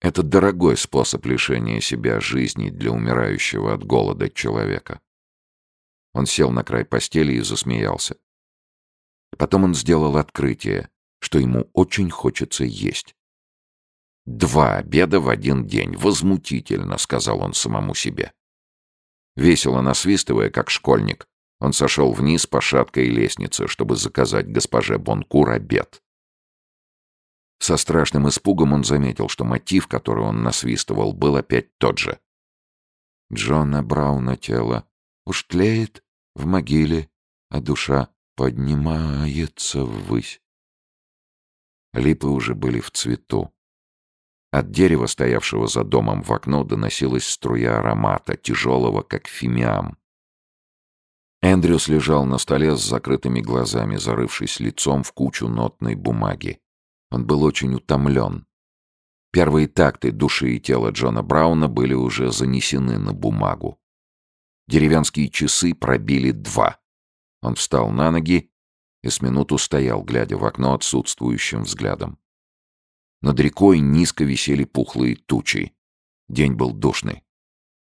Это дорогой способ лишения себя жизни для умирающего от голода человека. Он сел на край постели и засмеялся. Потом он сделал открытие что ему очень хочется есть. «Два обеда в один день. Возмутительно», — сказал он самому себе. Весело насвистывая, как школьник, он сошел вниз по шаткой лестнице, чтобы заказать госпоже Бонкур обед. Со страшным испугом он заметил, что мотив, который он насвистывал, был опять тот же. Джона Брауна тело уж тлеет в могиле, а душа поднимается ввысь. Липы уже были в цвету. От дерева, стоявшего за домом в окно, доносилась струя аромата, тяжелого, как фимиам. Эндрюс лежал на столе с закрытыми глазами, зарывшись лицом в кучу нотной бумаги. Он был очень утомлен. Первые такты души и тела Джона Брауна были уже занесены на бумагу. Деревенские часы пробили два. Он встал на ноги и с минуту стоял, глядя в окно отсутствующим взглядом. Над рекой низко висели пухлые тучи. День был душный.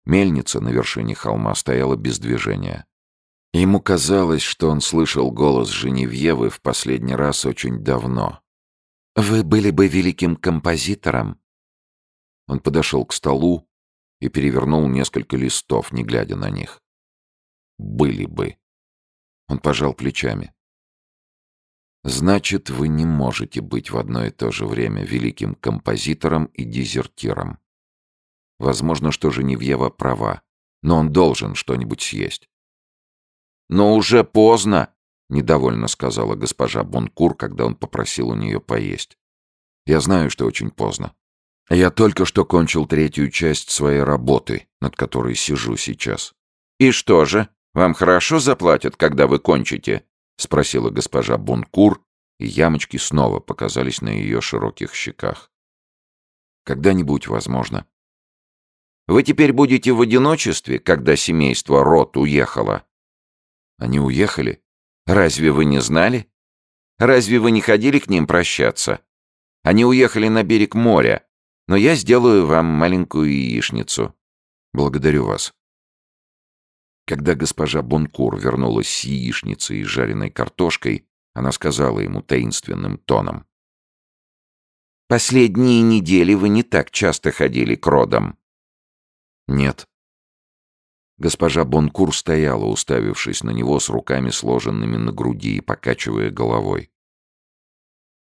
Мельница на вершине холма стояла без движения. Ему казалось, что он слышал голос Женевьевы в последний раз очень давно. «Вы были бы великим композитором». Он подошел к столу и перевернул несколько листов, не глядя на них. «Были бы». Он пожал плечами. Значит, вы не можете быть в одно и то же время великим композитором и дезертиром. Возможно, что Женевьева права, но он должен что-нибудь съесть. «Но уже поздно!» — недовольно сказала госпожа Бонкур, когда он попросил у нее поесть. «Я знаю, что очень поздно. Я только что кончил третью часть своей работы, над которой сижу сейчас». «И что же, вам хорошо заплатят, когда вы кончите?» — спросила госпожа Бункур, и ямочки снова показались на ее широких щеках. «Когда-нибудь, возможно». «Вы теперь будете в одиночестве, когда семейство Рот уехало?» «Они уехали? Разве вы не знали? Разве вы не ходили к ним прощаться? Они уехали на берег моря, но я сделаю вам маленькую яичницу. Благодарю вас. Когда госпожа Бонкур вернулась с яичницей и жареной картошкой, она сказала ему таинственным тоном. «Последние недели вы не так часто ходили к родам». «Нет». Госпожа Бонкур стояла, уставившись на него с руками сложенными на груди и покачивая головой.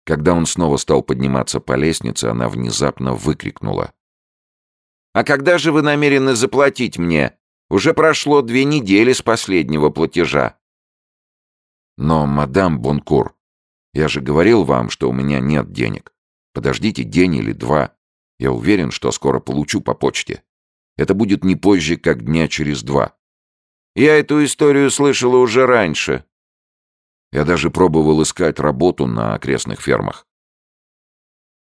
Когда он снова стал подниматься по лестнице, она внезапно выкрикнула. «А когда же вы намерены заплатить мне? Уже прошло две недели с последнего платежа». «Но, мадам Бонкур, я же говорил вам, что у меня нет денег. Подождите день или два. Я уверен, что скоро получу по почте. Это будет не позже, как дня через два». «Я эту историю слышала уже раньше», я даже пробовал искать работу на окрестных фермах.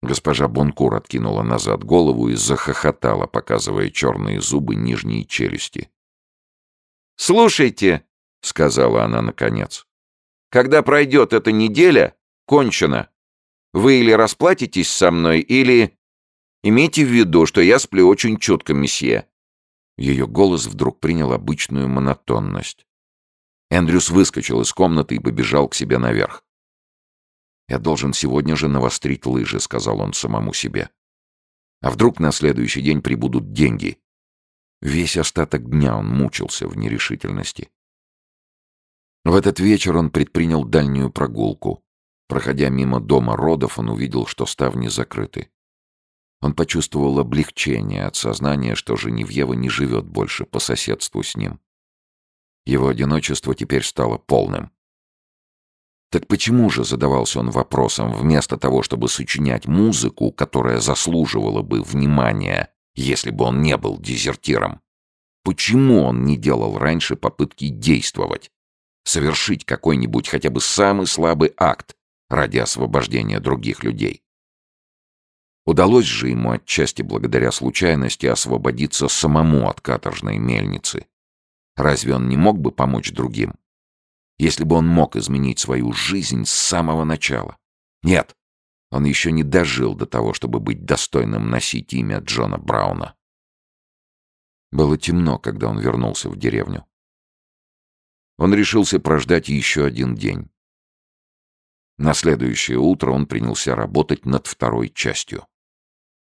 Госпожа Бонкур откинула назад голову и захохотала, показывая черные зубы нижней челюсти. «Слушайте», — сказала она наконец, — «когда пройдет эта неделя, кончено. Вы или расплатитесь со мной, или... Имейте в виду, что я сплю очень чутко, месье». Ее голос вдруг принял обычную монотонность. Эндрюс выскочил из комнаты и побежал к себе наверх. «Я должен сегодня же навострить лыжи», — сказал он самому себе. «А вдруг на следующий день прибудут деньги?» Весь остаток дня он мучился в нерешительности. В этот вечер он предпринял дальнюю прогулку. Проходя мимо дома родов, он увидел, что ставни закрыты. Он почувствовал облегчение от сознания, что Женевьева не живет больше по соседству с ним. Его одиночество теперь стало полным. Так почему же, задавался он вопросом, вместо того, чтобы сочинять музыку, которая заслуживала бы внимания, если бы он не был дезертиром? Почему он не делал раньше попытки действовать? Совершить какой-нибудь хотя бы самый слабый акт ради освобождения других людей? Удалось же ему отчасти благодаря случайности освободиться самому от каторжной мельницы. Разве он не мог бы помочь другим? Если бы он мог изменить свою жизнь с самого начала. Нет, он еще не дожил до того, чтобы быть достойным носить имя Джона Брауна. Было темно, когда он вернулся в деревню. Он решился прождать еще один день. На следующее утро он принялся работать над второй частью.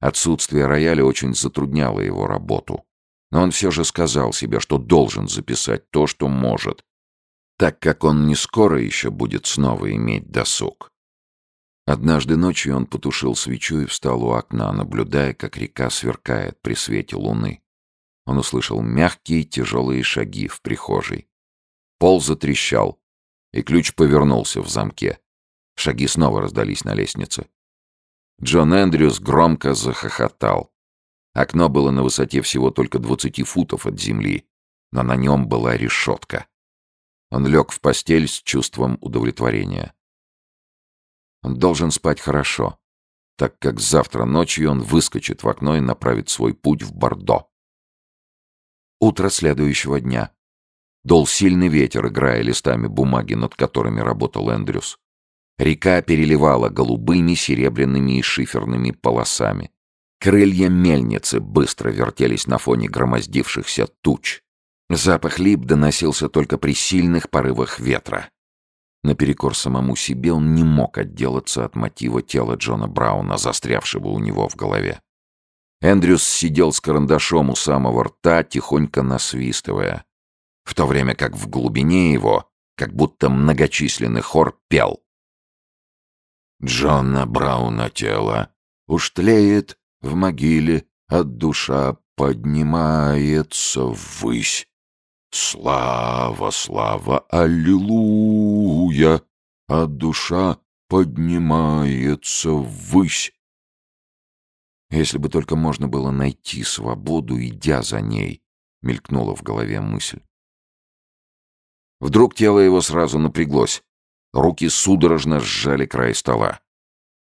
Отсутствие рояля очень затрудняло его работу. Но он все же сказал себе, что должен записать то, что может, так как он не скоро еще будет снова иметь досуг. Однажды ночью он потушил свечу и встал у окна, наблюдая, как река сверкает при свете луны. Он услышал мягкие тяжелые шаги в прихожей. Пол затрещал, и ключ повернулся в замке. Шаги снова раздались на лестнице. Джон Эндрюс громко захохотал. Окно было на высоте всего только 20 футов от земли, но на нем была решетка. Он лег в постель с чувством удовлетворения. Он должен спать хорошо, так как завтра ночью он выскочит в окно и направит свой путь в Бордо. Утро следующего дня. Дол сильный ветер, играя листами бумаги, над которыми работал Эндрюс. Река переливала голубыми, серебряными и шиферными полосами. Крылья мельницы быстро вертелись на фоне громоздившихся туч. Запах лип доносился только при сильных порывах ветра. Наперекор самому себе он не мог отделаться от мотива тела Джона Брауна, застрявшего у него в голове. Эндрюс сидел с карандашом у самого рта, тихонько насвистывая, в то время как в глубине его, как будто многочисленный хор пел. «Джона Брауна тело уж тлеет в могиле от душа поднимается ввысь. Слава, слава, аллилуйя, от душа поднимается ввысь. Если бы только можно было найти свободу, идя за ней, мелькнула в голове мысль. Вдруг тело его сразу напряглось. Руки судорожно сжали край стола.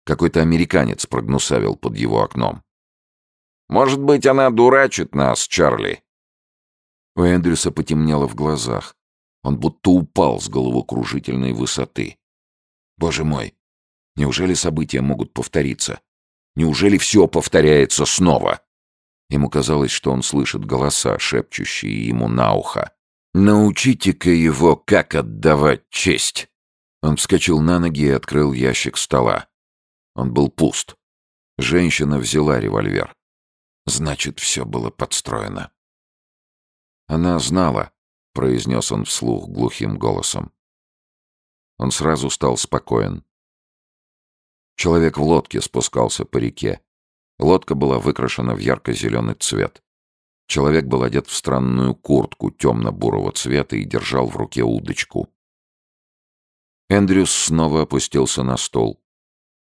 Какой-то американец прогнусавил под его окном. «Может быть, она дурачит нас, Чарли?» У Эндрюса потемнело в глазах. Он будто упал с головокружительной высоты. «Боже мой! Неужели события могут повториться? Неужели все повторяется снова?» Ему казалось, что он слышит голоса, шепчущие ему на ухо. Научите-ка его, как отдавать честь. Он вскочил на ноги и открыл ящик стола. Он был пуст. Женщина взяла револьвер. Значит, все было подстроено. Она знала, произнес он вслух глухим голосом. Он сразу стал спокоен. Человек в лодке спускался по реке. Лодка была выкрашена в ярко-зеленый цвет. Человек был одет в странную куртку темно-бурого цвета и держал в руке удочку. Эндрюс снова опустился на стол.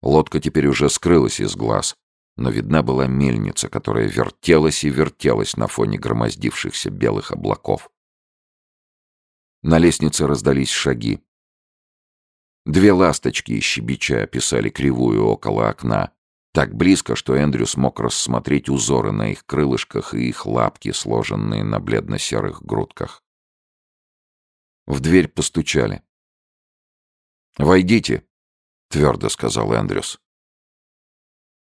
Лодка теперь уже скрылась из глаз, но видна была мельница, которая вертелась и вертелась на фоне громоздившихся белых облаков. На лестнице раздались шаги. Две ласточки, щебеча, описали кривую около окна, так близко, что Эндрю смог рассмотреть узоры на их крылышках и их лапки, сложенные на бледно-серых грудках. В дверь постучали. «Войдите», — твердо сказал Эндрюс.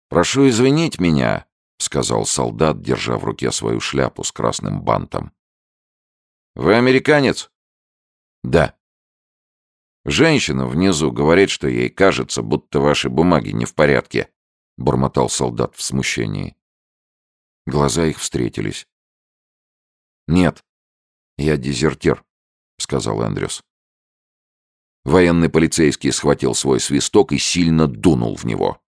«Прошу извинить меня», — сказал солдат, держа в руке свою шляпу с красным бантом. «Вы американец?» «Да». «Женщина внизу говорит, что ей кажется, будто ваши бумаги не в порядке», — бормотал солдат в смущении. Глаза их встретились. «Нет, я дезертир», — сказал Эндрюс. Военный полицейский схватил свой свисток и сильно дунул в него.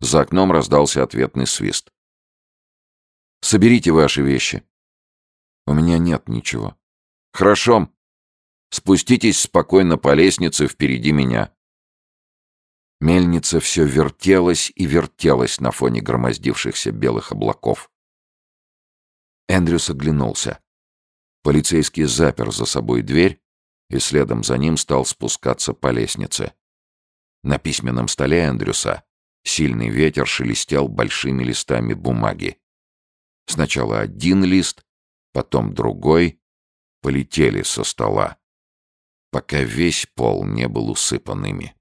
За окном раздался ответный свист. «Соберите ваши вещи». «У меня нет ничего». «Хорошо. Спуститесь спокойно по лестнице впереди меня». Мельница все вертелась и вертелась на фоне громоздившихся белых облаков. Эндрюс оглянулся. Полицейский запер за собой дверь и следом за ним стал спускаться по лестнице. На письменном столе Эндрюса сильный ветер шелестел большими листами бумаги. Сначала один лист, потом другой полетели со стола, пока весь пол не был усыпан ими.